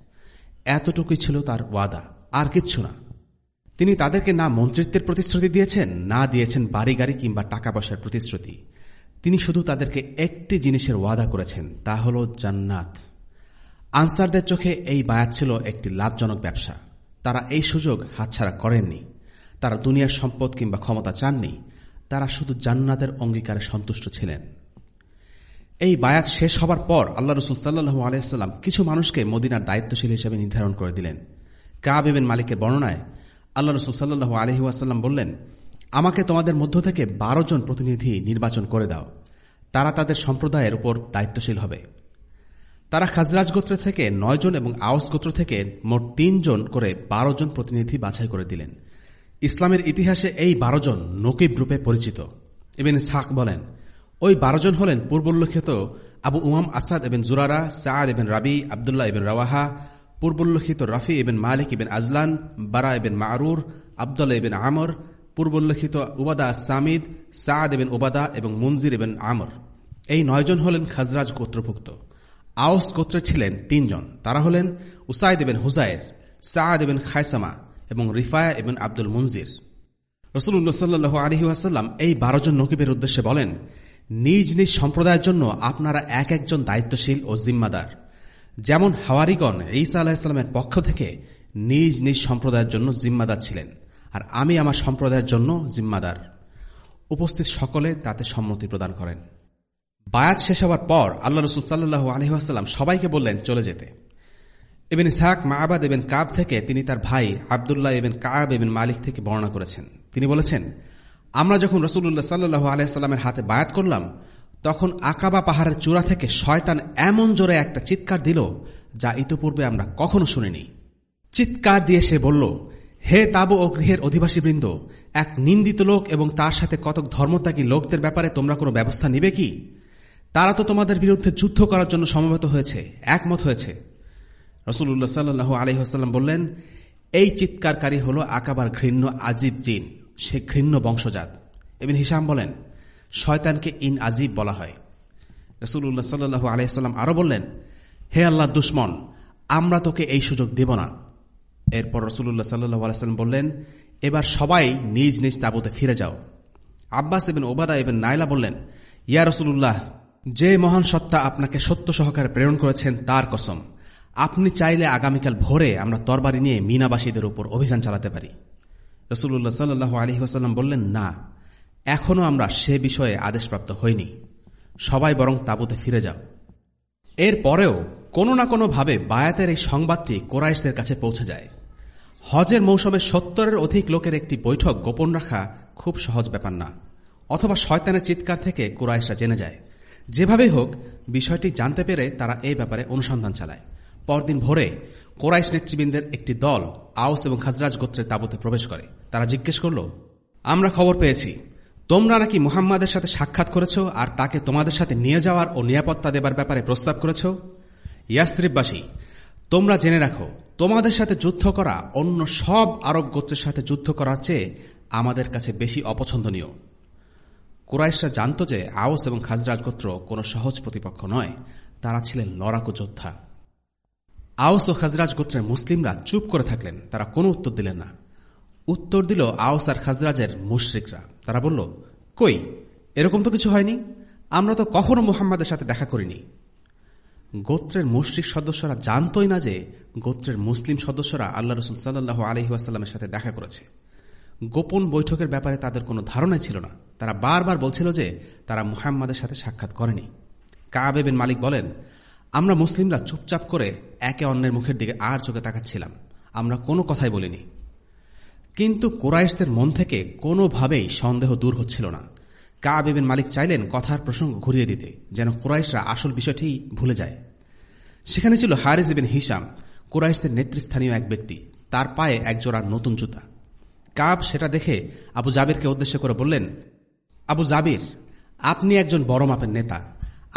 এতটুকুই ছিল তার ওয়াদা, আর কিচ্ছু না। তিনি তাদেরকে না মন্ত্রিত্বের প্রতিশ্রুতি দিয়েছেন, না দিয়েছেন বাড়ি গাড়ি কিংবা টাকা পয়সার প্রতিশ্রুতি। তিনি শুধু তাদেরকে একটি জিনিসের ওয়াদা করেছেন, তা হল জান্নাত। আনসারদের চোখে এই বায়াত ছিল একটি লাভজনক ব্যবসা। তারা এই সুযোগ হাতছাড়া করেননি। তারা দুনিয়ার সম্পদ কিংবা ক্ষমতা চাননি। তারা শুধু জান্নাতের অঙ্গীকারে সন্তুষ্ট ছিলেন। এই বায়াত শেষ হবার পর আল্লাহ রসুল সাল্লু আলাইসাল্লাম কিছু মানুষকে মদিনার দায়িত্বশীল হিসেবে নির্ধারণ করে দিলেন। কাব এবেন মালিকের বর্ণনায় আল্লাহ রসুল সাল্লু আলহি ওয়াসাল্লাম বললেন, আমাকে তোমাদের মধ্য থেকে বারো জন প্রতিনিধি নির্বাচন করে দাও। তারা তাদের সম্প্রদায়ের উপর দায়িত্বশীল হবে। তারা খাজরাজ গোত্র থেকে নয় জন এবং আওস গোত্র থেকে মোট তিনজন করে বারো জন প্রতিনিধি বাছাই করে দিলেন। ইসলামের ইতিহাসে এই বারো জন নকিব রূপে পরিচিত। এবেন সাক বলেন, ওই বারো জন হলেন পূর্বোল্লেখিত আবু উমাম আসাদ এবেন জুরারা সাদ এবেন রাবি, আবদুল্লাহ এবেন রাওয়াহা, পূর্বোল্লেখিত রাফি এবেন মালিক ইবেন আজলান, বারা এবেন মারুর, আবদুল্লাহ এবেন আমর, পূর্বোল্লেখিত উবাদা সামিদ সাদ এবেন ওবাদা এবং মঞ্জির এবেন আমর। এই নয়জন হলেন খাজরাজ গোত্রভুক্ত। আউস গোত্রে ছিলেন তিনজন। তারা হলেন উসাইদ এবেন হুজাইর সাদ এবেন খায়সামা এবং রিফায়া এবং আব্দুল মঞ্জির রসুল্লাহ সাল্লু আলহি আসাল্লাম এই বারো জন নকিবের উদ্দেশ্যে বলেন, নিজ নিজ সম্প্রদায়ের জন্য আপনারা এক একজন দায়িত্বশীল ও জিম্মাদার। যেমন হাওয়ারিগণ ঈসা আলাহিসাল্লামের পক্ষ থেকে নিজ নিজ সম্প্রদায়ের জন্য জিম্মাদার ছিলেন, আর আমি আমার সম্প্রদায়ের জন্য জিম্মাদার। উপস্থিত সকলে তাতে সম্মতি প্রদান করেন। বায়াত শেষ হওয়ার পর আল্লাহ রসুল সাল্লু আলহিহাস্লাম সবাইকে বললেন, চলে যেতে। এবেন ইসাহাক মাহবাদ এবেন কাব থেকে তিনি তার ভাই আবদুল্লাহ এবেন কাব এবেন মালিক থেকে বর্ণনা করেছেন। তিনি বলেছেন, আমরা যখন রসুল্লাহ সাল্লু আলাইস্লামের হাতে বায়াত করলাম, তখন আকাবা পাহাড়ের চূড়া থেকে শয়তান এমন জোরে একটা চিৎকার দিল যা ইতোপূর্বে আমরা কখনো শুনিনি। চিৎকার দিয়ে সে বলল, হে তাবু ও গৃহের অধিবাসীবৃন্দ, এক নিন্দিত লোক এবং তার সাথে কতক ধর্মত্যাগী লোকদের ব্যাপারে তোমরা কোনো ব্যবস্থা নিবে কি? তারা তো তোমাদের বিরুদ্ধে যুদ্ধ করার জন্য সমবেত হয়েছে, একমত হয়েছে। রসুল্লাহ সাল্লু আলহিহাস্লাম বললেন, এই চিৎকারকারী হল আকাবার ঘৃণ্য আজিব জিন, সে ঘৃণ্য বংশজাত। এবং হিসাম বলেন, শয়তানকে ইন আজিব বলা হয়। রসুল্লাহ সাল্লু আলহিহাল্লাম আরও বললেন, হে আল্লাহ দুশ্মন, আমরা তোকে এই সুযোগ দেব না। এরপর রসুল্লাহ সাল্লু আলাইসাল্লাম বললেন, এবার সবাই নিজ নিজ তাবুতে ফিরে যাও। আব্বাস এবং ওবাদা এবং নাইলা বললেন, ইয়া রসুল্লাহ যে মহান সত্তা আপনাকে সত্য সহকারে প্রেরণ করেছেন, তার কসম। আপনি চাইলে আগামীকাল ভোরে আমরা তরবারি নিয়ে মিনাবাসীদের উপর অভিযান চালাতে পারি। রসুল্লাহ সাল্লু আলী ওসাল্লাম বললেন, না এখনও আমরা সে বিষয়ে আদেশপ্রাপ্ত হইনি। সবাই বরং তাবুতে ফিরে যাও। এর পরেও কোনো না কোনোভাবে বায়াতের এই সংবাদটি কোরাইশদের কাছে পৌঁছে যায়। হজের মৌসুমে সত্তরের অধিক লোকের একটি বৈঠক গোপন রাখা খুব সহজ ব্যাপার না, অথবা শয়তানের চিৎকার থেকে কোরাইশরা জেনে যায়। যেভাবে হোক, বিষয়টি জানতে পেরে তারা এই ব্যাপারে অনুসন্ধান চালায়। পরদিন ভোরে কোরাইশ নেতৃবৃন্দের একটি দল আউস এবং খাজরাজ গোত্রের তাবুতে প্রবেশ করে। তারা জিজ্ঞেস করল, আমরা খবর পেয়েছি। তোমরা নাকি মুহাম্মাদের সাথে সাক্ষাৎ করেছ আর তাকে তোমাদের সাথে নিয়ে যাওয়ার ও নিরাপত্তা দেবার ব্যাপারে প্রস্তাব করেছ? ইয়াস্ত্রিববাসী তোমরা জেনে রাখো, তোমাদের সাথে যুদ্ধ করা অন্য সব আরব গোত্রের সাথে যুদ্ধ করার চেয়ে আমাদের কাছে বেশি অপছন্দনীয়। কুরাইশরা জানত যে আওস এবং খাজরাজ গোত্র কোনো সহজ প্রতিপক্ষ নয়, তারা ছিলেন লড়াকু যোদ্ধা। আওস ও খাজরাজ গোত্রের মুসলিমরা চুপ করে থাকলেন, তারা কোনো উত্তর দিলেন না। উত্তর দিল আওস আর খাজরাজের মুশ্রিকরা। তারা বলল, কই, এরকম তো কিছু হয়নি? আমরা তো কখনো মুহাম্মাদের সাথে দেখা করিনি। গোত্রের মুশ্রিক সদস্যরা জানতই না যে গোত্রের মুসলিম সদস্যরা আল্লাহ রসুল সাল্লাহ আলহিহাস্লামের সাথে দেখা করেছে। গোপন বৈঠকের ব্যাপারে তাদের কোনো ধারণা ছিল না। তারা বারবার বলছিল যে তারা মুহাম্মাদের সাথে সাক্ষাৎ করেনি। কাবেবেন মালিক বলেন, আমরা মুসলিমরা চুপচাপ করে একে অন্যের মুখের দিকে আর চোখে তাকাচ্ছিলাম। আমরা কোনো কথাই বলিনি। কিন্তু কোরাইশদের মন থেকে কোনোভাবেই সন্দেহ দূর হচ্ছিল না। কাবেবেন মালিক চাইলেন কথার প্রসঙ্গ ঘুরিয়ে দিতে, যেন কোরাইশরা আসল বিষয়টি ভুলে যায়। সেখানে ছিল হারিজ বিন হিসাম কোরাইশদের নেতৃস্থানীয় এক ব্যক্তি। তার পায়ে একজোড়া নতুন জুতা। কাব সেটা দেখে আবু জাবিরকে উদ্দেশ্য করে বললেন, আবু জাবির, আপনি একজন বড় মাপের নেতা।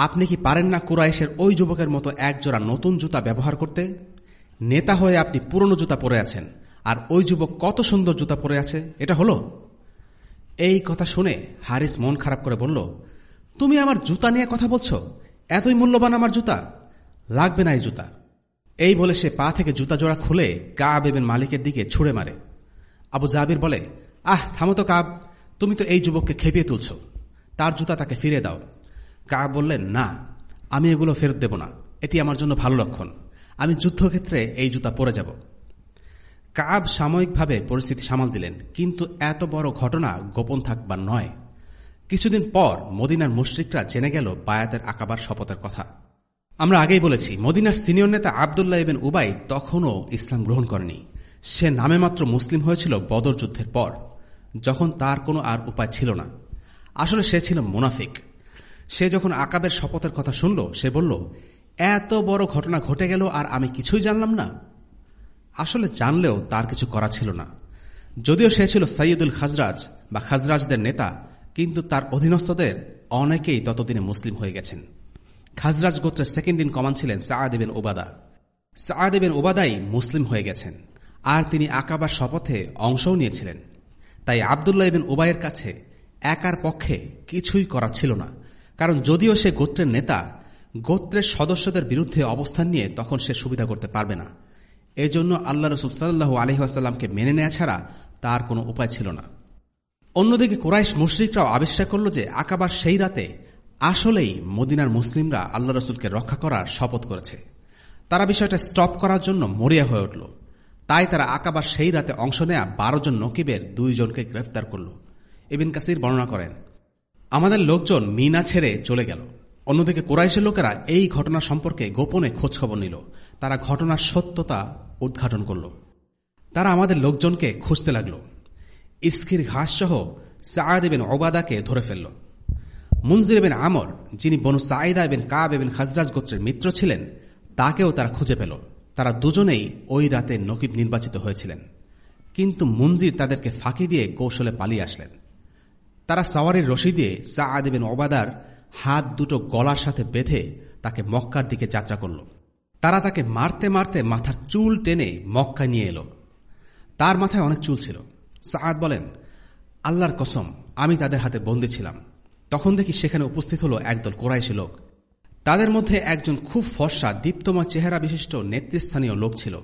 আপনি কি পারেন না কুরাইশের ওই যুবকের মতো একজোড়া নতুন জুতা ব্যবহার করতে? নেতা হয়ে আপনি পুরনো জুতা পরে আছেন, আর ওই যুবক কত সুন্দর জুতা পরে আছে, এটা হলো? এই কথা শুনে হারিস মন খারাপ করে বলল, তুমি আমার জুতা নিয়ে কথা বলছো? এতই মূল্যবান আমার জুতা? লাগবে না এই জুতা। এই বলে সে পা থেকে জুতা জোড়া খুলে কাব এবেন মালিকের দিকে ছুড়ে মারে। আবু জাবির বলে, আহ, থামো তো কাব, তুমি তো এই যুবককে খেপিয়ে তুলছ। তার জুতা তাকে ফিরে দাও। কাব বললেন, না, আমি এগুলো ফেরত দেব না। এটি আমার জন্য ভালো লক্ষণ। আমি যুদ্ধক্ষেত্রে এই জুতা পরে যাব। কাব সাময়িকভাবে পরিস্থিতি সামাল দিলেন, কিন্তু এত বড় ঘটনা গোপন থাকবার নয়। কিছুদিন পর মদিনার মুশ্রিকরা জেনে গেল বায়াতের আকাবার শপথের কথা। আমরা আগেই বলেছি, মদিনার সিনিয়র নেতা আবদুল্লাহ ইবেন উবাই তখনও ইসলাম গ্রহণ করেনি। সে নামে মাত্র মুসলিম হয়েছিল বদর যুদ্ধের পর, যখন তার কোনো আর উপায় ছিল না। আসলে সে ছিল মুনাফিক। সে যখন আকাবের শপথের কথা শুনল, সে বলল, এত বড় ঘটনা ঘটে গেল আর আমি কিছুই জানলাম না? আসলে জানলেও তার কিছু করা ছিল না। যদিও সে ছিল সৈয়দুল খাজরাজ বা খাজরাজদের নেতা, কিন্তু তার অধীনস্থদের অনেকেই ততদিনে মুসলিম হয়ে গেছেন। খাজরাজ গোত্রের সেকেন্ড ইন কমান ছিলেন সাহাদেবেন ওবাদা সাহাদেবেন ওবাদাই মুসলিম হয়ে গেছেন। আর তিনি আকাবার শপথে অংশও নিয়েছিলেন। তাই আবদুল্লাহ ইবেন ওবাইয়ের কাছে একার পক্ষে কিছুই করা ছিল না। কারণ যদিও সে গোত্রের নেতা, গোত্রের সদস্যদের বিরুদ্ধে অবস্থান নিয়ে তখন সে সুবিধা করতে পারবে না। এজন্য আল্লাহ রসুল সাল্লাহ আলহিহাস্লামকে মেনে নেয়া ছাড়া তার কোনো উপায় ছিল না। অন্যদিকে কোরাইশ মুশ্রিকরাও আবিষ্কার করল যে আকাবার সেই রাতে আসলেই মদিনার মুসলিমরা আল্লাহ রসুলকে রক্ষা করার শপথ করেছে। তারা বিষয়টা স্টপ করার জন্য মরিয়া হয়ে উঠল। তাই তারা আকাবার সেই রাতে অংশ নেয়া বারো জন নকিবের দুইজনকে গ্রেফতার করল। এবিন কাসির বর্ণনা করেন, আমাদের লোকজন মিনা ছেড়ে চলে গেল। অন্যদিকে কোরাইশের লোকেরা এই ঘটনা সম্পর্কে গোপনে খোঁজখবর নিল। তারা ঘটনার সত্যতা উদ্ঘাটন করল। তারা আমাদের লোকজনকে খুঁজতে লাগল। ইস্কির ঘাসসহ সায়দ এবেন ওবাদাকে ধরে ফেলল। মুনজির এবেন আমর, যিনি বনু সাইদা এবেন কাব এবেন খাজরাজ গোত্রের মিত্র ছিলেন, তাকেও তারা খুঁজে পেল। তারা দুজনেই ওই রাতে নকিব নির্বাচিত হয়েছিলেন। কিন্তু মুনজির তাদেরকে ফাঁকি দিয়ে কৌশলে পালিয়ে আসলেন। তারা সাওয়ারির রশি দিয়ে সা আদেবেন ওবাদার হাত দুটো গলার সাথে বেঁধে তাকে মক্কার দিকে যাত্রা করল। তারা তাকে মারতে মারতে মাথার চুল টেনে মক্কায় নিয়ে এলো। তার মাথায় অনেক চুল ছিল। সাদ বলেন, আল্লাহর কসম, আমি তাদের হাতে বন্দি ছিলাম। তখন দেখি সেখানে উপস্থিত হল একদল কোরাইশি লোক। তাদের মধ্যে একজন খুব ফর্সা দীপ্তমা চেহারা বিশিষ্ট নেতৃস্থানীয় লোক ছিল।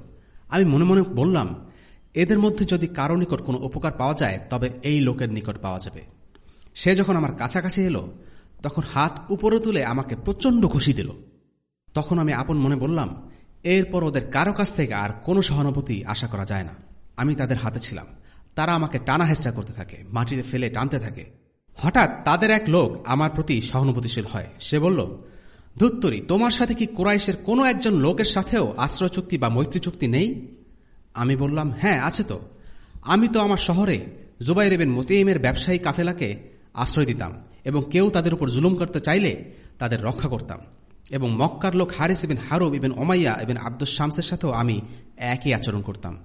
আমি মনে মনে বললাম, এদের মধ্যে যদি কারও নিকট কোনো উপকার পাওয়া যায়, তবে এই লোকের নিকট পাওয়া যাবে। সে যখন আমার কাছাকাছি এলো, তখন হাত উপরে তুলে আমাকে প্রচণ্ড খুশি দিল। তখন আমি আপন মনে বললাম, এরপর ওদের কারও কাছ থেকে আর কোনো সহানুভূতি আশা করা যায় না। আমি তাদের হাতে ছিলাম। তারা আমাকে টানা হেঁচড়া করতে থাকে, মাটিতে ফেলে টানতে থাকে। হঠাৎ তাদের এক লোক আমার প্রতি সহানুভূতিশীল হয়। সে বলল ধুত্তরি, তোমার সাথে কি কোরাইশের কোনো একজন লোকের সাথেও আশ্রয় চুক্তি বা মৈত্রী চুক্তি নেই? আমি বললাম হ্যাঁ আছে তো। আমি তো আমার শহরে জুবাই রেবেন মতিমের ব্যবসায়ী কাফেলাকে আশ্রয় দিতাম এবং কেউ তাদের উপর জুলুম করতে চাইলে তাদের রক্ষা করতাম এবং মক্কার লোক হারিস এবেন হারুব ইবেন ওমাইয়া এবং আব্দুল শামসের সাথেও আমি একই আচরণ করতাম।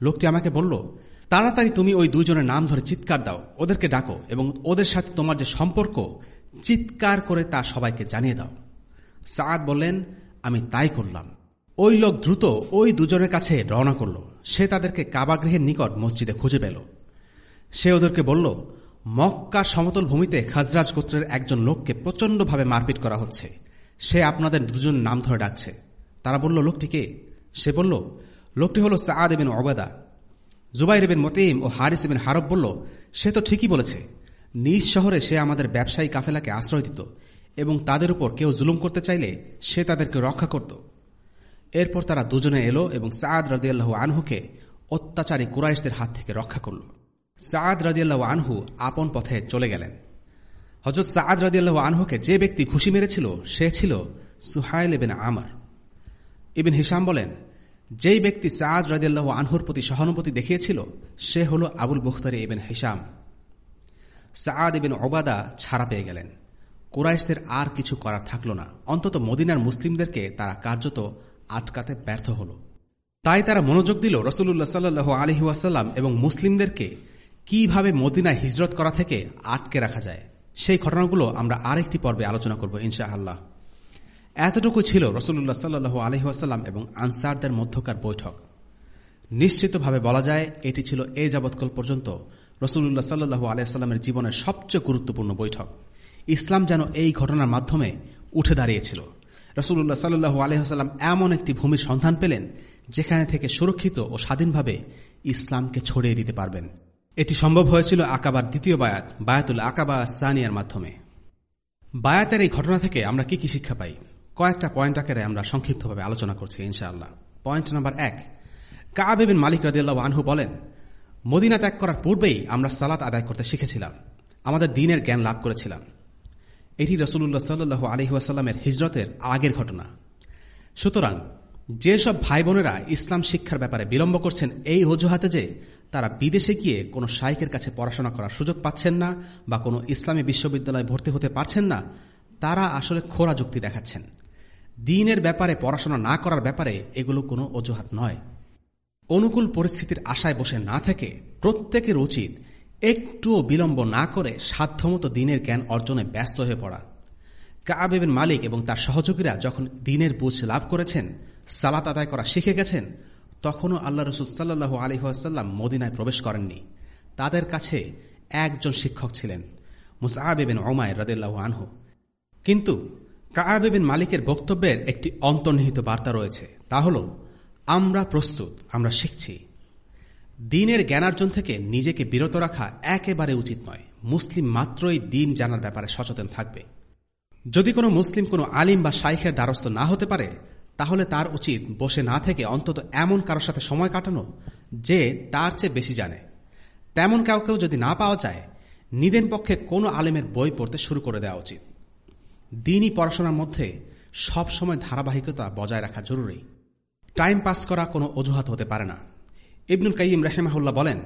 লোকটি আমাকে বলল, তাড়াতাড়ি তুমি ওই দুজনের নাম ধরে চিৎকার দাও, ওদেরকে ডাকো এবং ওদের সাথে তোমার যে সম্পর্ক, চিৎকার করে তা সবাইকে জানিয়ে দাও। সাদ বললেন, আমি তাই করলাম। ওই লোক দ্রুত ওই দুজনের কাছে রওনা করল। সে তাদেরকে কাবাগৃহের নিকট মসজিদে খুঁজে পেল। সে ওদেরকে বলল, মক্কা সমতল ভূমিতে খাজরাজ গোত্রের একজন লোককে প্রচণ্ডভাবে মারপিট করা হচ্ছে। সে আপনাদের দুজন নাম ধরে ডাকছে। তারা বলল লোকটিকে সে বলল, লোকটি হল সাদ এবেন অবাদা জুবাইর এবেন মতিম ও হারিস এবেন হারব বলল, সে তো ঠিকই বলেছে। নিজ শহরে সে আমাদের ব্যবসায়ী কাফেলাকে আশ্রয় দিত। এবং তাদের উপর কেউ জুলুম করতে চাইলে সে তাদেরকে রক্ষা করত। এরপর তারা দুজনে এলো এবং সাদ রাজিয়াল্লাহ আনহুকে অত্যাচারী কুরাইশদের হাত থেকে রক্ষা করল। সাদ রাজিয়াল্লাহ আনহু আপন পথে চলে গেলেন। হজরত সাদ রাজিয়াল্লাহ আনহুকে যে ব্যক্তি খুশি মেরেছিল, সে ছিল সুহাইল এবেন আমার। ইবিন হিসাম বলেন, যেই ব্যক্তি সাদ রাজিয়াল্লাহ আনহুর প্রতি সহানুভূতি দেখিয়েছিল, সে হল আবুল বুখতারি এবেন হিসাম সাদ এবেন ওবাদা ছাড়া পেয়ে গেলেন। কুরাইশদের আর কিছু করার থাকল না। অন্তত মদিনার মুসলিমদেরকে তারা কার্যত আটকাতে ব্যর্থ হল। তাই তারা মনোযোগ দিল রসুল্লাহ সাল্লু আলহি ওয়াসাল্লাম এবং মুসলিমদেরকে কীভাবে মদিনায় হিজরত করা থেকে আটকে রাখা যায়। সেই ঘটনাগুলো আমরা আরেকটি পর্বে আলোচনা করব ইনশা আল্লাহ এতটুকু ছিল রসুল্লাহ সাল্লু আলহিহাসাল্লাম এবং আনসারদের মধ্যকার বৈঠক। নিশ্চিতভাবে বলা যায় এটি ছিল এ যাবৎকাল পর্যন্ত রসুল্লাহ সাল্লু আলাইস্লামের জীবনের সবচেয়ে গুরুত্বপূর্ণ বৈঠক। ইসলাম যেন এই ঘটনার মাধ্যমে উঠে দাঁড়িয়েছিল। রসুল্লাহ সাল্লু আলহাম এমন একটি ভূমির সন্ধান পেলেন, যেখানে থেকে সুরক্ষিত ও স্বাধীনভাবে ইসলামকে ছড়িয়ে দিতে পারবেন। এটি সম্ভব হয়েছিল আকাবার দ্বিতীয় বায়াত, বায়াতুল আকাবা সানিয়ার মাধ্যমে। বায়াতের এই ঘটনা থেকে আমরা কি কি শিক্ষা পাই? কয়েকটা পয়েন্ট আকারে আমরা সংক্ষিপ্তভাবে আলোচনা করছি, ইনশাআল্লাহ। পয়েন্ট নাম্বার এক কাবিন মালিক রাদিল্লাহ আনহু বলেন, মদিনা ত্যাগ করার পূর্বেই আমরা সালাত আদায় করতে শিখেছিলাম। আমাদের দিনের জ্ঞান লাভ করেছিলাম। এটি রসুল্লাহ সাল্লু আলহিহাস্লামের হিজরতের আগের ঘটনা। সুতরাং যেসব ভাই বোনেরা ইসলাম শিক্ষার ব্যাপারে বিলম্ব করছেন, এই অজুহাতে যে তারা বিদেশে গিয়ে কোনো শাইকের কাছে পড়াশোনা করার সুযোগ পাচ্ছেন না বা কোনো ইসলামী বিশ্ববিদ্যালয়ে ভর্তি হতে পারছেন না, তারা আসলে খোরা যুক্তি দেখাচ্ছেন। দিনের ব্যাপারে পড়াশোনা না করার ব্যাপারে এগুলো কোনো অজুহাত নয়। অনুকূল পরিস্থিতির আশায় বসে না থেকে প্রত্যেকের উচিত একটুও বিলম্ব না করে সাধ্যমতো দিনের জ্ঞান অর্জনে ব্যস্ত হয়ে পড়া। কাবেবেন মালিক এবং তার সহযোগীরা যখন দিনের বুঝ লাভ করেছেন, সালাত আদায় করা শিখে গেছেন, তখনও আল্লাহ রসুল সাল্লাহ আলহিহাসাল্লাম মদিনায় প্রবেশ করেননি। তাদের কাছে একজন শিক্ষক ছিলেন মুসাহাবেবিন ওমায় রদেল্লাহ আনহু। কিন্তু কায়াবেবিন মালিকের বক্তব্যের একটি অন্তর্নিহিত বার্তা রয়েছে, তা হল, আমরা প্রস্তুত, আমরা শিখছি। দিনের জ্ঞানার্জন থেকে নিজেকে বিরত রাখা একেবারে উচিত নয়। মুসলিম মাত্রই দিন জানার ব্যাপারে সচেতন থাকবে। যদি কোনো মুসলিম কোনো আলিম বা শাইখের দ্বারস্থ না হতে পারে, তাহলে তার উচিত বসে না থেকে অন্তত এমন কারোর সাথে সময় কাটানো যে তার চেয়ে বেশি জানে। তেমন কাউকেও যদি না পাওয়া যায়, নিদেন পক্ষে কোনো আলেমের বই পড়তে শুরু করে দেওয়া উচিত। দিনই পড়াশোনার মধ্যে সব সময় ধারাবাহিকতা বজায় রাখা জরুরি। টাইম পাস করা কোনো অজুহাত হতে পারে না। ইবনুল কাইম রেহেমাহুল্লাহ বলেন,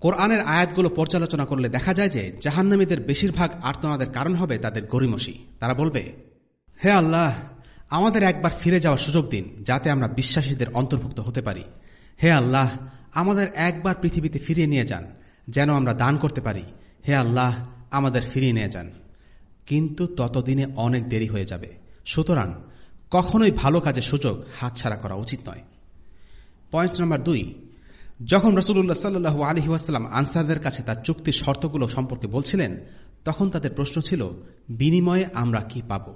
কোরআনের আয়াতগুলো পর্যালোচনা করলে দেখা যায় যে জাহান্নামীদের বেশিরভাগ আর্তনাদের কারণ হবে তাদের গরিমসি তারা বলবে, হে আল্লাহ, আমাদের একবার ফিরে যাওয়ার সুযোগ দিন যাতে আমরা বিশ্বাসীদের অন্তর্ভুক্ত হতে পারি। হে আল্লাহ, আমাদের একবার পৃথিবীতে ফিরিয়ে নিয়ে যান যেন আমরা দান করতে পারি। হে আল্লাহ, আমাদের ফিরিয়ে নিয়ে যান। কিন্তু ততদিনে অনেক দেরি হয়ে যাবে। সুতরাং কখনোই ভালো কাজের সুযোগ হাতছাড়া করা উচিত নয়। পয়েন্ট নম্বর দুই যখন রসুল্লাহ সাল্লু আলহি আনসারদের কাছে তার চুক্তির শর্তগুলো সম্পর্কে বলছিলেন, তখন তাদের প্রশ্ন ছিল, বিনিময়ে আমরা কি পাব?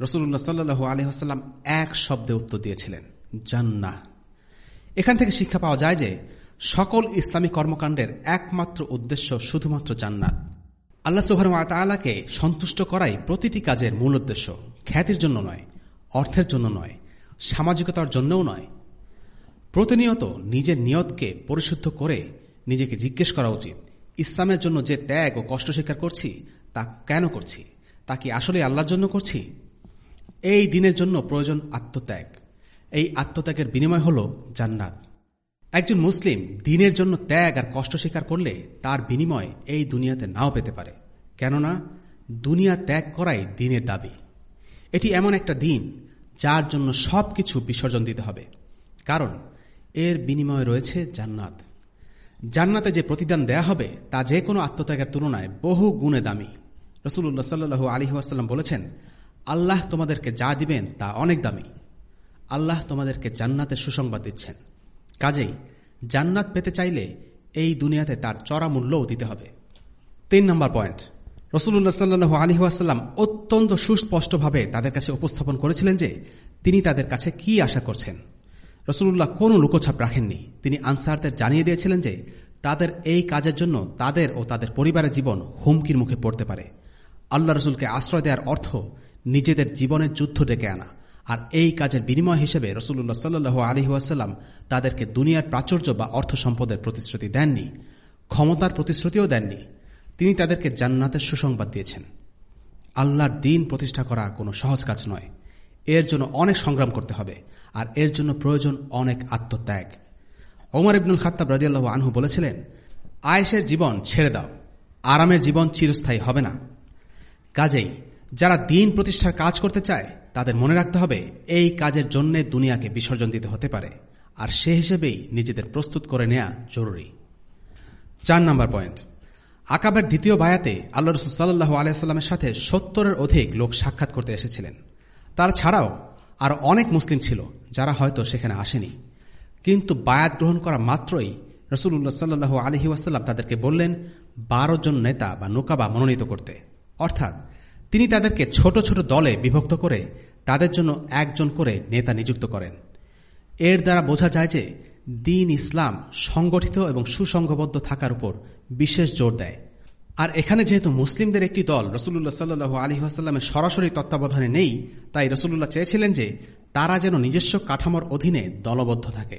রসুল্লাহ সাল্লু আলহিহাস্লাম এক শব্দে উত্তর দিয়েছিলেন জান্না এখান থেকে শিক্ষা পাওয়া যায় যে, সকল ইসলামী কর্মকাণ্ডের একমাত্র উদ্দেশ্য শুধুমাত্র জান্নাত। আল্লাহ সুবাহকে সন্তুষ্ট করাই প্রতিটি কাজের মূল উদ্দেশ্য। খ্যাতির জন্য নয়, অর্থের জন্য নয়, সামাজিকতার জন্যও নয় প্রতিনিয়ত নিজের নিয়তকে পরিশুদ্ধ করে নিজেকে জিজ্ঞেস করা উচিত, ইসলামের জন্য যে ত্যাগ ও কষ্ট স্বীকার করছি, তা কেন করছি? তা কি আসলে আল্লাহর জন্য করছি? এই দিনের জন্য প্রয়োজন আত্মত্যাগ। এই আত্মত্যাগের বিনিময় হল জান্নাত। একজন মুসলিম দিনের জন্য ত্যাগ আর কষ্ট স্বীকার করলে তার বিনিময় এই দুনিয়াতে নাও পেতে পারে। কেননা, দুনিয়া ত্যাগ করাই দিনের দাবি। এটি এমন একটা দিন যার জন্য সব কিছু বিসর্জন দিতে হবে। কারণ এর বিনিময়ে রয়েছে জান্নাত। জান্নাতে যে প্রতিদান দেয়া হবে, তা যে কোনো আত্মত্যাগের তুলনায় বহু গুণে দামি। রসুল্লাহ সাল্লু আলী আসাল্লাম বলেছেন, আল্লাহ তোমাদেরকে যা দিবেন, তা অনেক দামি। আল্লাহ তোমাদেরকে জান্নাতের সুসংবাদ দিচ্ছেন। কাজেই, জান্নাত পেতে চাইলে এই দুনিয়াতে তার চড়া মূল্যও দিতে হবে। তিন নম্বর পয়েন্ট রসুল্লাহ সাল্লু আলহিহাস্লাম অত্যন্ত সুস্পষ্টভাবে তাদের কাছে উপস্থাপন করেছিলেন যে, তিনি তাদের কাছে কি আশা করছেন। রসুল্লাহ কোনো লুকোছাপ রাখেননি। তিনি আনসারদের জানিয়ে দিয়েছিলেন যে, তাদের এই কাজের জন্য তাদের ও তাদের পরিবারের জীবন হুমকির মুখে পড়তে পারে। আল্লাহ রসুলকে আশ্রয় দেওয়ার অর্থ নিজেদের জীবনের যুদ্ধ ডেকে আনা। আর এই কাজের বিনিময় হিসেবে রসুল্লাহ সাল্লু আলহিহাসাল্লাম তাদেরকে দুনিয়ার প্রাচুর্য বা অর্থ সম্পদের প্রতিশ্রুতি দেননি, ক্ষমতার প্রতিশ্রুতিও দেননি। তিনি তাদেরকে জান্নাতের সুসংবাদ দিয়েছেন। আল্লাহর দিন প্রতিষ্ঠা করা কোনো সহজ কাজ নয়। এর জন্য অনেক সংগ্রাম করতে হবে, আর এর জন্য প্রয়োজন অনেক আত্মত্যাগ। ওমর ইবনুল খাত্তাব রাজিয়াল্লাহ আনহু বলেছিলেন আয়েসের জীবন ছেড়ে দাও, আরামের জীবন চিরস্থায়ী হবে না। কাজেই যারা দিন প্রতিষ্ঠার কাজ করতে চায়, তাদের মনে রাখতে হবে, এই কাজের জন্য দুনিয়াকে বিসর্জন দিতে হতে পারে, আর সে হিসেবেই নিজেদের প্রস্তুত করে নেওয়া জরুরি। চার নম্বর পয়েন্ট। আকাবের দ্বিতীয় বায়াতে আল্লাহ রসুল সাল্লাহ আলিয়াস্লামের সাথে সত্তরের অধিক লোক সাক্ষাৎ করতে এসেছিলেন। তার ছাড়াও আর অনেক মুসলিম ছিল যারা হয়তো সেখানে আসেনি। কিন্তু বায়াত গ্রহণ করা মাত্রই রসুল্লাহ সাল্লু আলহি ওয়াসাল্লাম তাদেরকে বললেন, বারো জন নেতা বা নোকাবা মনোনীত করতে। অর্থাৎ তিনি তাদেরকে ছোট ছোট দলে বিভক্ত করে তাদের জন্য একজন করে নেতা নিযুক্ত করেন। এর দ্বারা বোঝা যায় যে দিন ইসলাম সংগঠিত এবং সুসংঘবদ্ধ থাকার উপর বিশেষ জোর দেয়। আর এখানে যেহেতু মুসলিমদের একটি দল রসুল্লাহ সাল্লু আলী আসাল্লামের সরাসরি তত্ত্বাবধানে নেই, তাই রসুল্লাহ চেয়েছিলেন যে তারা যেন নিজস্ব কাঠামোর অধীনে দলবদ্ধ থাকে।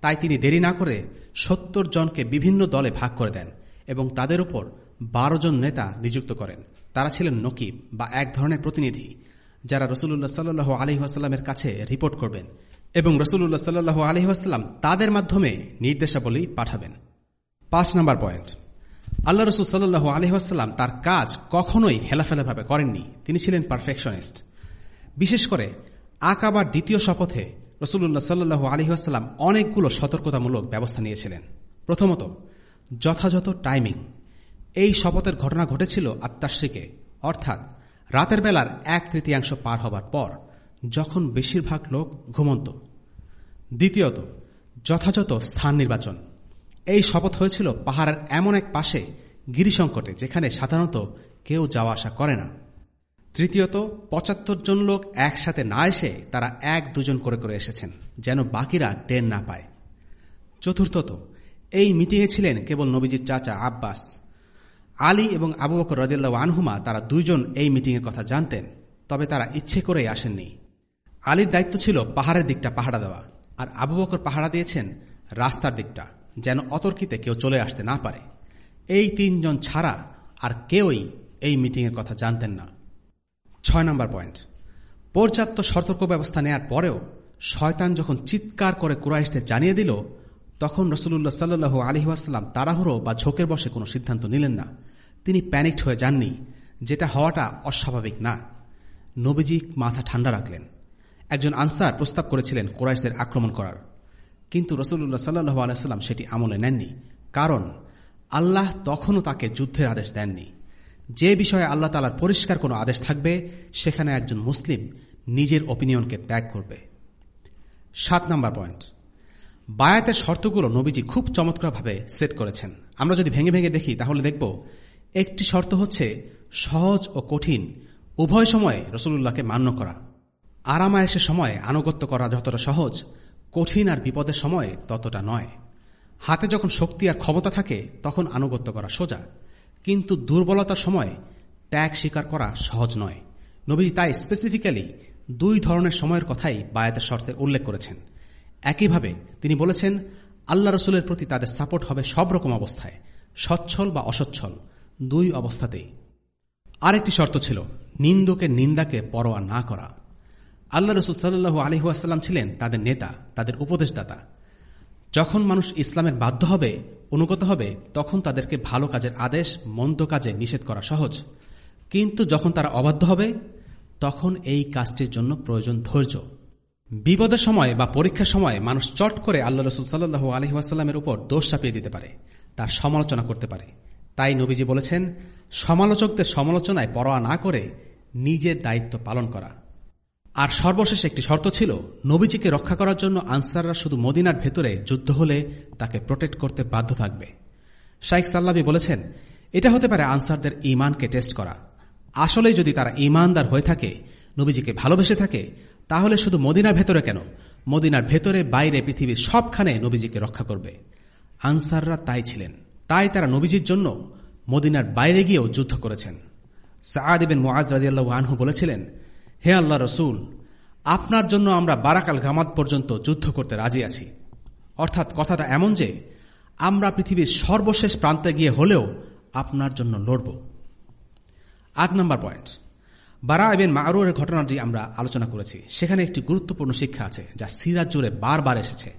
তাই তিনি দেরি না করে সত্তর জনকে বিভিন্ন দলে ভাগ করে দেন এবং তাদের উপর বারো জন নেতা নিযুক্ত করেন। তারা ছিলেন নকিব বা এক ধরনের প্রতিনিধি, যারা রসুল্লাহ সাল্লু আলহিহাস্লামের কাছে রিপোর্ট করবেন এবং রসুল্লাহ সাল্লু আলহিহাস্লাম তাদের মাধ্যমে নির্দেশাবলী পাঠাবেন। পাঁচ নম্বর পয়েন্ট। আল্লাহ রসুল সাল্লু আলহিহাস্লাম তার কাজ কখনোই হেলাফেলাভাবে করেননি। তিনি ছিলেন পারফেকশনিস্ট বিশেষ করে আকাবার দ্বিতীয় শপথে রসুল্লাহ সাল্লু আলহিহাস্লাম অনেকগুলো সতর্কতামূলক ব্যবস্থা নিয়েছিলেন। প্রথমত, যথাযথ টাইমিং এই শপথের ঘটনা ঘটেছিল আত্মাশ্রীকে, অর্থাৎ রাতের বেলার এক তৃতীয়াংশ পার হবার পর, যখন বেশিরভাগ লোক ঘুমন্ত। দ্বিতীয়ত, যথাযথ স্থান নির্বাচন। এই শপথ হয়েছিল পাহাড়ের এমন এক পাশে গিরিসংকটে যেখানে সাধারণত কেউ যাওয়া আসা করে না। তৃতীয়ত, পঁচাত্তর জন লোক একসাথে না এসে তারা এক দুজন করে করে এসেছেন, যেন বাকিরা টেন না পায়। চতুর্থত, এই মিটিংয়ে ছিলেন কেবল নবীজির চাচা আব্বাস। আলী এবং আবু বকর রদিল্লা আনহুমা তারা দুইজন এই মিটিংয়ের কথা জানতেন, তবে তারা ইচ্ছে করেই আসেননি। আলীর দায়িত্ব ছিল পাহাড়ের দিকটা পাহাড়া দেওয়া, আর আবু বকর পাহাড়া দিয়েছেন রাস্তার দিকটা। যেন অতর্কিতে কেউ চলে আসতে না পারে। এই তিনজন ছাড়া আর কেউই এই মিটিংয়ের কথা জানতেন না। ছয় নম্বর পয়েন্ট। পর্যাপ্ত সতর্ক ব্যবস্থা নেয়ার পরেও শয়তান যখন চিৎকার করে কুরাইশদের জানিয়ে দিল, তখন রসুল্লাহ সাল্লু আলহিহাস্লাম তাড়াহুড়ো বা ঝোঁকের বসে কোনো সিদ্ধান্ত নিলেন না। তিনি প্যানিকড হয়ে যাননি, যেটা হওয়াটা অস্বাভাবিক না। নবীজি মাথা ঠান্ডা রাখলেন। একজন আনসার প্রস্তাব করেছিলেন কোরাইশদের আক্রমণ করার। কিন্তু রসুল্লাহ সাল্লু আলাইস্লাম সেটি আমলে নেননি। কারণ আল্লাহ তখনও তাকে যুদ্ধের আদেশ দেননি। যে বিষয়ে আল্লাহ তালার পরিষ্কার কোনো আদেশ থাকবে, সেখানে একজন মুসলিম নিজের অপিনিয়নকে ত্যাগ করবে। সাত নম্বর পয়েন্ট। বায়াতের শর্তগুলো নবীজি খুব চমৎকারভাবে সেট করেছেন। আমরা যদি ভেঙে ভেঙে দেখি, তাহলে দেখব একটি শর্ত হচ্ছে সহজ ও কঠিন উভয় সময়ে রসুল্লাহকে মান্য করা। আরামায়েসের সময় আনুগত্য করা যতটা সহজ কঠিন আর বিপদের সময় ততটা নয়। হাতে যখন শক্তি আর ক্ষমতা থাকে, তখন আনুগত্য করা সোজা। কিন্তু দুর্বলতার সময় ত্যাগ স্বীকার করা সহজ নয়। নবীজি তাই স্পেসিফিক্যালি দুই ধরনের সময়ের কথাই বায়াতের শর্তের উল্লেখ করেছেন। একইভাবে তিনি বলেছেন, আল্লাহ রসুলের প্রতি তাদের সাপোর্ট হবে সব রকম অবস্থায়, সচ্ছল বা অসচ্ছল, দুই অবস্থাতেই। আরেকটি শর্ত ছিল, নিন্দকে নিন্দাকে পরোয়া না করা। আল্লাহ রসুল সাল্লু আলহিহাস্লাম ছিলেন তাদের নেতা, তাদের উপদেশদাতা। যখন মানুষ ইসলামের বাধ্য হবে, অনুগত হবে, তখন তাদেরকে ভালো কাজের আদেশ, মন্দ কাজে নিষেধ করা সহজ। কিন্তু যখন তারা অবাধ্য হবে, তখন এই কাজটির জন্য প্রয়োজন ধৈর্য। বিপদের সময় বা পরীক্ষার সময় মানুষ চট করে আল্লাহ রসুল সাল্লু আলহিহাস্লামের উপর দোষ চাপিয়ে দিতে পারে, তার সমালোচনা করতে পারে। তাই নবীজি বলেছেন, সমালোচকদের সমালোচনায় পরোয়া না করে নিজের দায়িত্ব পালন করা। আর সর্বশেষ একটি শর্ত ছিল, নবীজিকে রক্ষা করার জন্য আনসাররা শুধু মদিনার ভেতরে যুদ্ধ হলে তাকে প্রোটেক্ট করতে বাধ্য থাকবে। শাইখ সাল্লাবি বলেছেন, এটা হতে পারে আনসারদের ইমানকে টেস্ট করা। আসলে যদি তারা ইমানদার হয়ে থাকে, নবীজিকে ভালোবেসে থাকে, তাহলে শুধু মদিনার ভেতরে কেন? মদিনার ভেতরে, বাইরে পৃথিবীর সবখানে নবীজিকে রক্ষা করবে। আনসাররা তাই ছিলেন। তাই তারা নবীজির জন্য মদিনার বাইরে গিয়েও যুদ্ধ করেছেন। বিন মোয়াজ রাজিয়াল্লাহ আনহু বলেছিলেন হে আল্লাহ রসুল, আপনার জন্য আমরা বারাকাল গামাদ পর্যন্ত যুদ্ধ করতে রাজি আছি। অর্থাৎ কথাটা এমন যে, আমরা পৃথিবীর সর্বশেষ প্রান্তে গিয়ে হলেও আপনার জন্য লড়ব। আট নম্বর পয়েন্ট। বারা এবেন মারুরের ঘটনাটি আমরা আলোচনা করেছি। সেখানে একটি গুরুত্বপূর্ণ শিক্ষা আছে, যা সিরাজ জুড়ে বারবার এসেছে।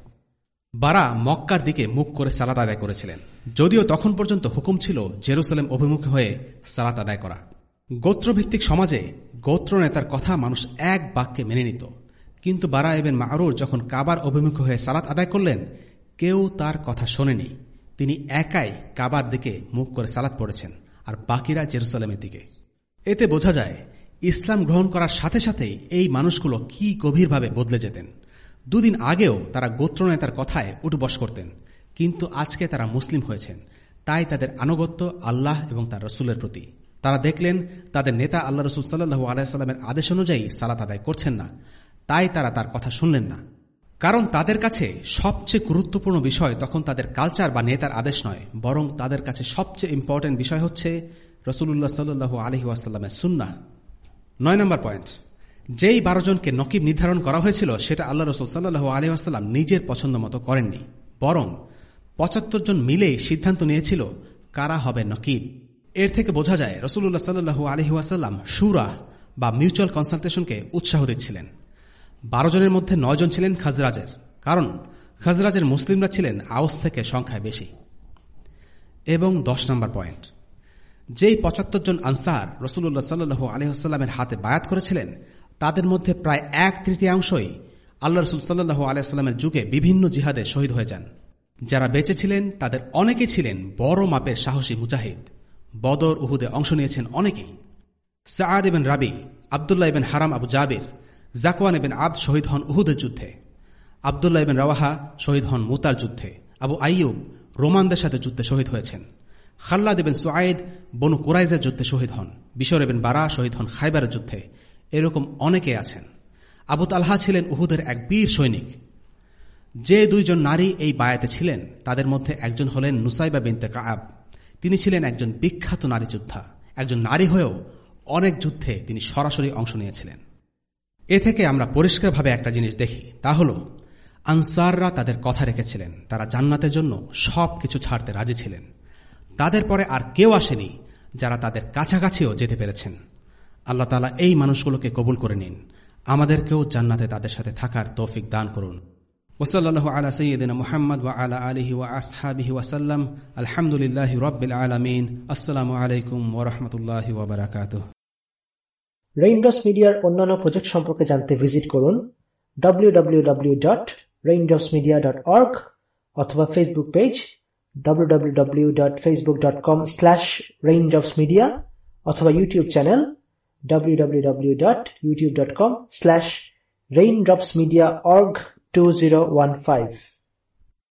বারা মক্কার দিকে মুখ করে সালাত আদায় করেছিলেন। যদিও তখন পর্যন্ত হুকুম ছিল, জেরুসালেম অভিমুখী হয়ে সালাত আদায় করা। গোত্রভিত্তিক সমাজে গোত্র নেতার কথা মানুষ এক বাক্যে মেনে নিত। কিন্তু বারা এবেন মারুর যখন কাবার অভিমুখ হয়ে সালাত আদায় করলেন, কেউ তার কথা শোনেনি। তিনি একাই কাবার দিকে মুখ করে সালাত পড়েছেন, আর বাকিরা জেরুসালেমের দিকে। এতে বোঝা যায়, ইসলাম গ্রহণ করার সাথে সাথেই এই মানুষগুলো কি গভীরভাবে বদলে যেতেন। দুদিন আগেও তারা গোত্রনেতার কথায় উঠবস করতেন, কিন্তু আজকে তারা মুসলিম হয়েছেন। তাই তাদের আনুগত্য আল্লাহ এবং তার রসুলের প্রতি। তারা দেখলেন তাদের নেতা আল্লাহ রসুল সাল্লু আলাইস্লামের আদেশ অনুযায়ী সালাত আদায় করছেন না। তাই তারা তার কথা শুনলেন না। কারণ তাদের কাছে সবচেয়ে গুরুত্বপূর্ণ বিষয় তখন তাদের কালচার বা নেতার আদেশ নয়, বরং তাদের কাছে সবচেয়ে ইম্পর্টেন্ট বিষয় হচ্ছে রসুল্লাহ সাল্লু আলহি আসাল্লামের সুন্না নয় নম্বর পয়েন্ট যেই বারো জনকে নকিব নির্ধারণ করা হয়েছিল, সেটা আল্লাহ রসুল সাল্লু আলহি আসাল্লাম নিজের পছন্দ মতো করেননি। বরং পঁচাত্তর জন মিলে সিদ্ধান্ত নিয়েছিল, কারা হবে নকিব? এর থেকে বোঝা যায় রসুল্লাহ সাল্লু আলহি আসাল্লাম সুরা বা মিউচুয়াল কনসালটেশনকে উৎসাহ দিচ্ছিলেন। বারো জনের মধ্যে নয় জন ছিলেন খাজরাজের, কারণ খাজরাজের মুসলিমরা ছিলেন আউস থেকে সংখ্যায় বেশি। এবং দশ নম্বর পয়েন্ট, যেই পঁচাত্তর জন আনসার রসুল্লাহ সাল্লু আলহামের হাতে বায়াত করেছিলেন, তাদের মধ্যে প্রায় এক তৃতীয়াংশই আল্লাহ রসুল সাল্লু আলাইস্লামের যুগে বিভিন্ন জিহাদে শহীদ হয়ে যান। যারা বেঁচে ছিলেন, তাদের অনেকে ছিলেন বড় মাপের সাহসী মুজাহিদ। বদর উহুদে অংশ নিয়েছেন অনেকেই। সাদ এবেন রাবি, আবদুল্লাহ এবেন হারাম আবু জাবির, জাকওয়ান এবেন আব শহীদ হন উহুদের যুদ্ধে। আবদুল্লাহ এবেন রাওয়াহা শহীদ হন মুতার যুদ্ধে। আবু আইয়ুব রোমানদের সাথে যুদ্ধে শহীদ হয়েছেন। খাল্লাদ এবেন সোয়াইদ বনু কুরাইজের যুদ্ধে শহীদ হন। বিশর এবেন বারা শহীদ হন খাইবারের যুদ্ধে। এরকম অনেকে আছেন। আবু তালহা ছিলেন উহুদের এক বীর সৈনিক। যে দুইজন নারী এই বায়াতে ছিলেন, তাদের মধ্যে একজন হলেন নুসাইবা বিনতে কাব তিনি ছিলেন একজন বিখ্যাত নারী যোদ্ধা। একজন নারী হয়েও অনেক যুদ্ধে তিনি সরাসরি অংশ নিয়েছিলেন। এ থেকে আমরা পরিষ্কারভাবে একটা জিনিস দেখি, তা হল, আনসাররা তাদের কথা রেখেছিলেন। তারা জান্নাতের জন্য সব কিছু ছাড়তে রাজি ছিলেন। তাদের পরে আর কেউ আসেনি যারা তাদের কাছাকাছিও যেতে পেরেছেন। আল্লাহ তালা এই মানুষগুলোকে কবুল করে নিন। আমাদেরকেও জান্নাতে তাদের সাথে থাকার তৌফিক দান করুন। মোহাম্মদ আলা ওয়াসাল্লাম আলহামদুলিল্লাহ রবিল আলমিন আসসালামু আলাইকুম ওরহমতুল্লাহ ওবরাকাত রেইনড্রপস মিডিয়ার অন্যান্য প্রজেক্ট সম্পর্কে জানতে ভিজিট করুন www.raindropsmedia.org অথবা ফেসবুক পেজ www.facebook.com/raindropsmedia অথবা YouTube channel two zero one five.